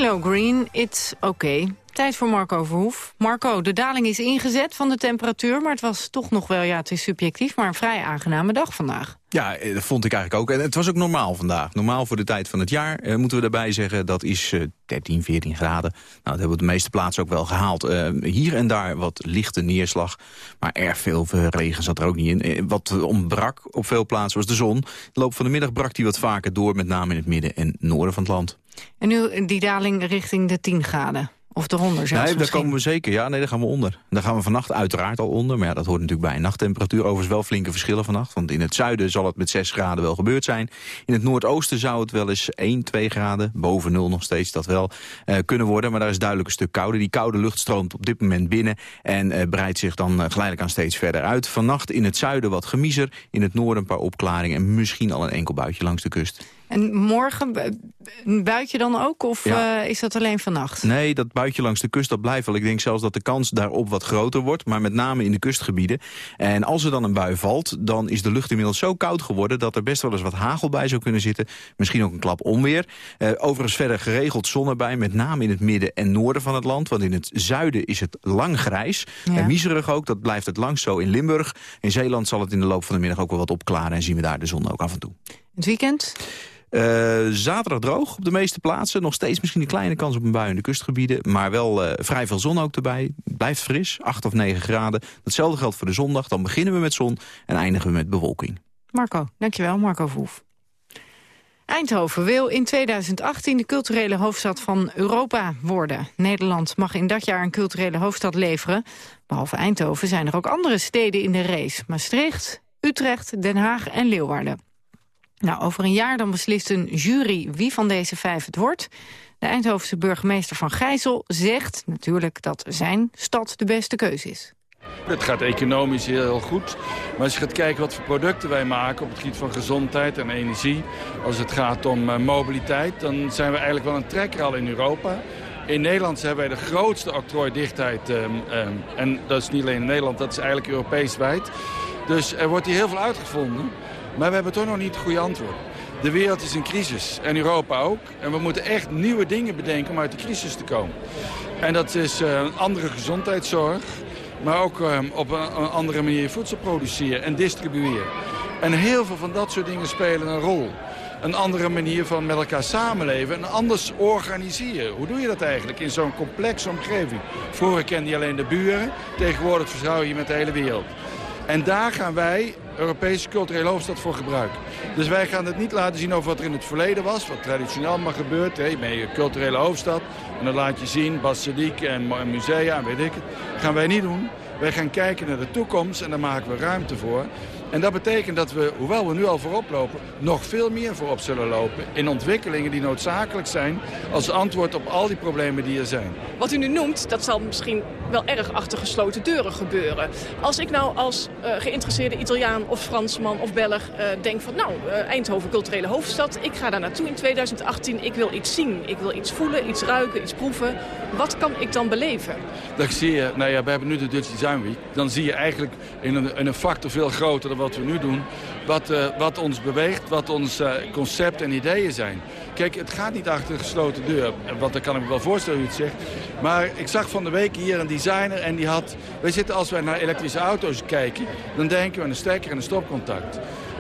CeeLo Green, it's okay. Tijd voor Marco Verhoef. Marco, de daling is ingezet van de temperatuur... maar het was toch nog wel, ja, het is subjectief... maar een vrij aangename dag vandaag. Ja, eh, dat vond ik eigenlijk ook. En het was ook normaal vandaag. Normaal voor de tijd van het jaar, eh, moeten we daarbij zeggen. Dat is eh, 13, 14 graden. Nou, dat hebben we de meeste plaatsen ook wel gehaald. Eh, hier en daar wat lichte neerslag. Maar erg veel regen zat er ook niet in. Eh, wat ontbrak op veel plaatsen was de zon. De loop van de middag brak die wat vaker door. Met name in het midden en noorden van het land. En nu die daling richting de 10 graden. Of eronder zelfs Nee, daar komen we zeker. Ja, nee, daar gaan we onder. Daar gaan we vannacht uiteraard al onder. Maar ja, dat hoort natuurlijk bij een nachttemperatuur. Overigens wel flinke verschillen vannacht. Want in het zuiden zal het met 6 graden wel gebeurd zijn. In het noordoosten zou het wel eens 1, 2 graden, boven 0 nog steeds dat wel, uh, kunnen worden. Maar daar is duidelijk een stuk kouder. Die koude lucht stroomt op dit moment binnen en uh, breidt zich dan uh, geleidelijk aan steeds verder uit. Vannacht in het zuiden wat gemiezer, in het noorden een paar opklaringen en misschien al een enkel buitje langs de kust. En morgen een buitje dan ook? Of ja. uh, is dat alleen vannacht? Nee, dat buitje langs de kust, dat blijft wel. Ik denk zelfs dat de kans daarop wat groter wordt. Maar met name in de kustgebieden. En als er dan een bui valt, dan is de lucht inmiddels zo koud geworden... dat er best wel eens wat hagel bij zou kunnen zitten. Misschien ook een klap onweer. Uh, overigens verder geregeld zon erbij. Met name in het midden en noorden van het land. Want in het zuiden is het lang grijs. Ja. En miserig ook. Dat blijft het langs zo in Limburg. In Zeeland zal het in de loop van de middag ook wel wat opklaren. En zien we daar de zon ook af en toe. Het weekend? Uh, zaterdag droog op de meeste plaatsen. Nog steeds misschien een kleine kans op een bui in de kustgebieden. Maar wel uh, vrij veel zon ook erbij. Blijft fris, 8 of 9 graden. Hetzelfde geldt voor de zondag. Dan beginnen we met zon en eindigen we met bewolking. Marco, dankjewel. Marco Voef. Eindhoven wil in 2018 de culturele hoofdstad van Europa worden. Nederland mag in dat jaar een culturele hoofdstad leveren. Behalve Eindhoven zijn er ook andere steden in de race. Maastricht, Utrecht, Den Haag en Leeuwarden. Nou, over een jaar dan beslist een jury wie van deze vijf het wordt. De Eindhovense burgemeester Van Gijzel zegt natuurlijk dat zijn stad de beste keuze is. Het gaat economisch heel goed. Maar als je gaat kijken wat voor producten wij maken op het gebied van gezondheid en energie... als het gaat om uh, mobiliteit, dan zijn we eigenlijk wel een trekker al in Europa. In Nederland hebben wij de grootste octrooidichtheid. Um, en dat is niet alleen in Nederland, dat is eigenlijk Europees wijd. Dus er wordt hier heel veel uitgevonden. Maar we hebben toch nog niet het goede antwoord. De wereld is in crisis en Europa ook. En we moeten echt nieuwe dingen bedenken om uit de crisis te komen. En dat is uh, een andere gezondheidszorg, maar ook uh, op een, een, andere manier voedsel produceren en distribueren. En heel veel van dat soort dingen spelen een rol. Een andere manier van met elkaar samenleven en anders organiseren. Hoe doe je dat eigenlijk in zo'n complexe omgeving? Vroeger kende je alleen de buren, tegenwoordig vertrouw je met de hele wereld. En daar gaan wij Europese culturele hoofdstad voor gebruiken. Dus wij gaan het niet laten zien over wat er in het verleden was, wat traditioneel maar gebeurt. Hè, met culturele hoofdstad. En dan laat je zien, basiliek en, en musea en weet ik het. Dat gaan wij niet doen. Wij gaan kijken naar de toekomst en daar maken we ruimte voor. En dat betekent dat we, hoewel we nu al voorop lopen... nog veel meer voorop zullen lopen in ontwikkelingen die noodzakelijk zijn... als antwoord op al die problemen die er zijn. Wat u nu noemt, dat zal misschien wel erg achter gesloten deuren gebeuren. Als ik nou als uh, geïnteresseerde Italiaan of Fransman of Belg uh, denk van... nou, uh, Eindhoven culturele hoofdstad, ik ga daar naartoe in 2018. Ik wil iets zien, ik wil iets voelen, iets ruiken, iets proeven. Wat kan ik dan beleven? Dan zie je, nou ja, we hebben nu de Dutch Design Week. Dan zie je eigenlijk in een, in een factor veel groter wat we nu doen... wat, uh, wat ons beweegt, wat ons uh, concept en ideeën zijn. Kijk, het gaat niet achter een gesloten deur. Want dan kan ik me wel voorstellen hoe het zegt. Maar ik zag van de week hier een designer en die had... Wij zitten als wij naar elektrische auto's kijken... dan denken we aan een stekker en een stopcontact.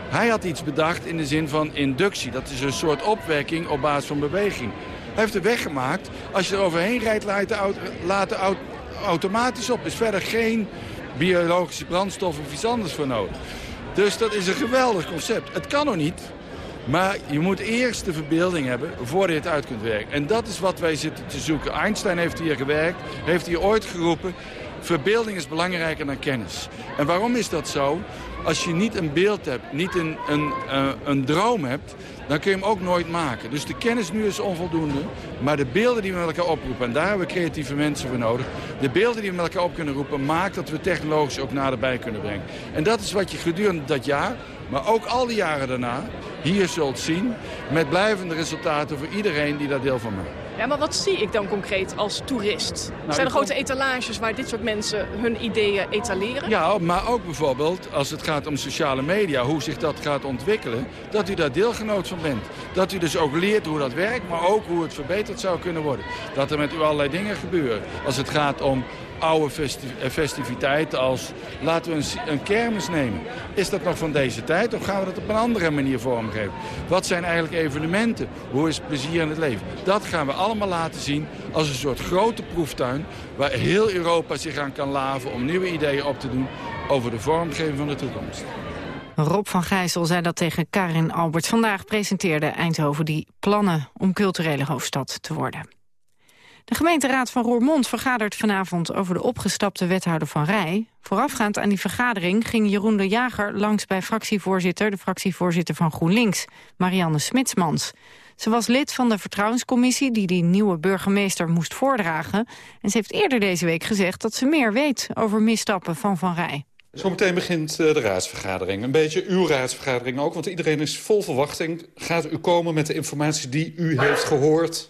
Hij had iets bedacht in de zin van inductie. Dat is een soort opwekking op basis van beweging. Hij heeft de weg gemaakt. Als je er overheen rijdt, laat de auto, laat de auto automatisch op. Er is verder geen biologische brandstof of iets anders voor nodig. Dus dat is een geweldig concept. Het kan nog niet, maar je moet eerst de verbeelding hebben voordat je het uit kunt werken. En dat is wat wij zitten te zoeken. Einstein heeft hier gewerkt, heeft hier ooit geroepen... verbeelding is belangrijker dan kennis. En waarom is dat zo? Als je niet een beeld hebt, niet een, een, uh, een droom hebt dan kun je hem ook nooit maken. Dus de kennis nu is onvoldoende, maar de beelden die we met elkaar oproepen... en daar hebben we creatieve mensen voor nodig... de beelden die we met elkaar op kunnen roepen... maakt dat we technologisch ook naderbij kunnen brengen. En dat is wat je gedurende dat jaar, maar ook al die jaren daarna... hier zult zien met blijvende resultaten voor iedereen die daar deel van maakt. Ja, maar wat zie ik dan concreet als toerist? Nou, Zijn er grote etalages waar dit soort mensen hun ideeën etaleren? Ja, maar ook bijvoorbeeld als het gaat om sociale media, hoe zich dat gaat ontwikkelen, dat u daar deelgenoot van bent. Dat u dus ook leert hoe dat werkt, maar ook hoe het verbeterd zou kunnen worden. Dat er met u allerlei dingen gebeuren. Als het gaat om oude eh, festiviteiten als, laten we een, een, kermis nemen. Is dat nog van deze tijd of gaan we dat op een andere manier vormgeven? Wat zijn eigenlijk evenementen? Hoe is plezier in het leven? Dat gaan we allemaal laten zien als een soort grote proeftuin... waar heel Europa zich aan kan laven om nieuwe ideeën op te doen... over de vormgeving van de toekomst. Rob van Gijssel zei dat tegen Karin Albert. Vandaag presenteerde Eindhoven die plannen om culturele hoofdstad te worden. De gemeenteraad van Roermond vergadert vanavond over de opgestapte wethouder van Rij. Voorafgaand aan die vergadering ging Jeroen de Jager langs bij fractievoorzitter, de fractievoorzitter van GroenLinks, Marianne Smitsmans. Ze was lid van de vertrouwenscommissie die die nieuwe burgemeester moest voordragen. En ze heeft eerder deze week gezegd dat ze meer weet over misstappen van Van Rij. Zometeen begint eh, de raadsvergadering. Een beetje uw raadsvergadering ook, want iedereen is vol verwachting. Gaat u komen met de informatie die u heeft gehoord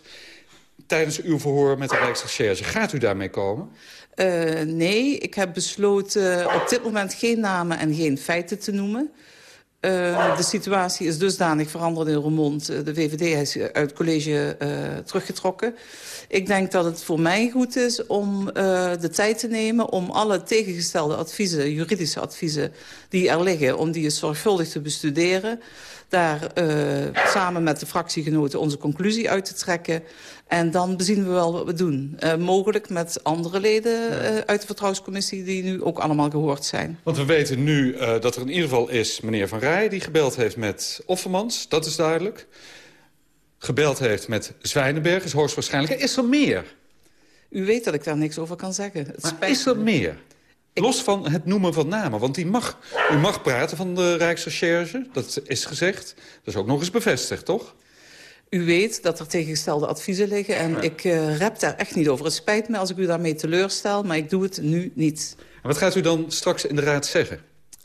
tijdens uw verhoor met de Rijksrecherche. Gaat u daarmee komen? Uh, nee, ik heb besloten op dit moment geen namen en geen feiten te noemen. Uh, de situatie is dusdanig veranderd in Roermond. Uh, de VVD is uit het college teruggetrokken. Ik denk dat het voor mij goed is om de tijd te nemen... om alle tegengestelde adviezen, juridische adviezen die er liggen... om die zorgvuldig te bestuderen daar uh, samen met de fractiegenoten onze conclusie uit te trekken. En dan bezien we wel wat we doen. Uh, mogelijk met andere leden uh, uit de vertrouwenscommissie die nu ook allemaal gehoord zijn. Want we weten nu dat er in ieder geval is meneer Van Rij... die gebeld heeft met Offermans, dat is duidelijk. Gebeld heeft met Zwijnenberg, is hoogstwaarschijnlijk. Is er meer? U weet dat ik daar niks over kan zeggen. Het maar is er meer? Los van het noemen van namen, want die mag, u mag praten van de Rijksrecherche, dat is gezegd. Dat is ook nog eens bevestigd, toch? U weet dat er tegengestelde adviezen liggen en ik uh, rep daar echt niet over. Het spijt me als ik u daarmee teleurstel, maar ik doe het nu niet. En wat gaat u dan straks in de Raad zeggen?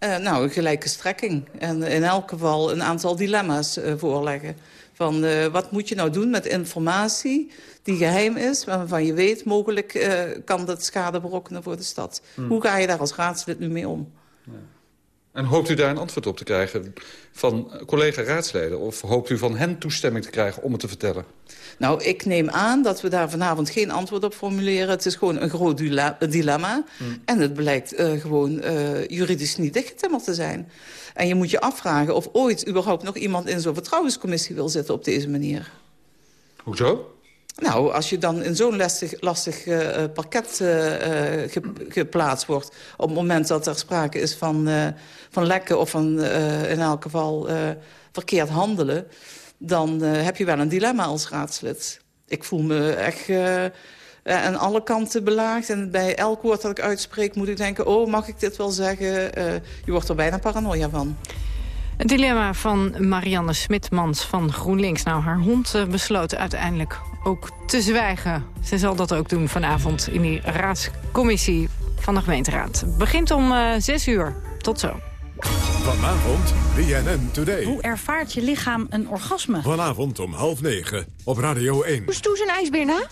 Uh, nou, een gelijke strekking. En in elk geval een aantal dilemma's uh, voorleggen. Van uh, wat moet je nou doen met informatie die geheim is... waarvan je weet, mogelijk uh, kan dat schade berokkenen voor de stad. Hmm. Hoe ga je daar als raadslid nu mee om? Ja. En hoopt u daar een antwoord op te krijgen van collega-raadsleden? Of hoopt u van hen toestemming te krijgen om het te vertellen? Nou, ik neem aan dat we daar vanavond geen antwoord op formuleren. Het is gewoon een groot dilemma. Hmm. En het blijkt uh, gewoon uh, juridisch niet dichtgetimmerd te zijn. En je moet je afvragen of ooit überhaupt nog iemand in zo'n vertrouwenscommissie wil zitten op deze manier. Hoezo? Nou, als je dan in zo'n lastig, lastig uh, parket uh, ge, geplaatst wordt... op het moment dat er sprake is van, van lekken of van in elk geval verkeerd handelen... dan heb je wel een dilemma als raadslid. Ik voel me echt aan alle kanten belaagd. En bij elk woord dat ik uitspreek moet ik denken... oh, mag ik dit wel zeggen? Je wordt er bijna paranoia van. Het dilemma van Marianne Smitmans van GroenLinks. Nou, haar hond besloot uiteindelijk ook te zwijgen. Ze zal dat ook doen vanavond in die raadscommissie van de gemeenteraad. Begint om uh, 6 uur. Tot zo. Vanavond BNN Today. Hoe ervaart je lichaam een orgasme? Vanavond om half negen op Radio 1. Hoe stoes een ijsbeer na?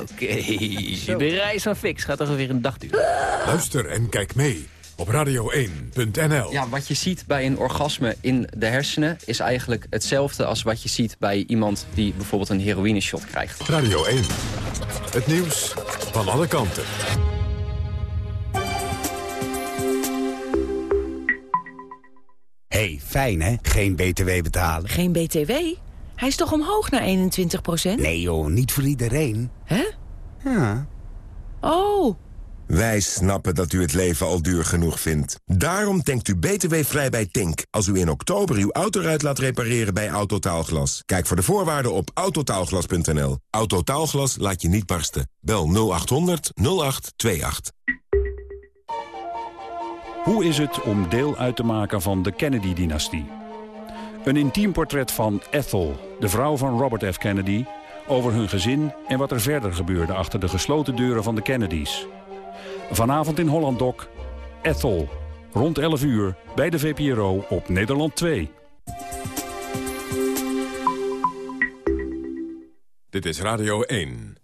Oké, de reis van Fix gaat toch weer een dag duren. Luister en kijk mee op radio1.nl. Ja, wat je ziet bij een orgasme in de hersenen... is eigenlijk hetzelfde als wat je ziet bij iemand die bijvoorbeeld een heroïne-shot krijgt. Radio 1, het nieuws van alle kanten. hey, fijn hè? Geen BTW betalen. Geen BTW? Hij is toch omhoog naar 21% Nee joh, niet voor iedereen. Hè? Ja. Oh. Wij snappen dat u het leven al duur genoeg vindt. Daarom denkt u btw-vrij bij Tink... als u in oktober uw autoruit laat repareren bij Autotaalglas. Kijk voor de voorwaarden op autotaalglas.nl. Autotaalglas laat je niet barsten. Bel 0800 0828. Hoe is het om deel uit te maken van de Kennedy-dynastie? Een intiem portret van Ethel, de vrouw van Robert F. Kennedy... over hun gezin en wat er verder gebeurde achter de gesloten deuren van de Kennedys. Vanavond in Holland Doc, Ethel. Rond 11 uur bij de VPRO op Nederland 2. Dit is Radio 1.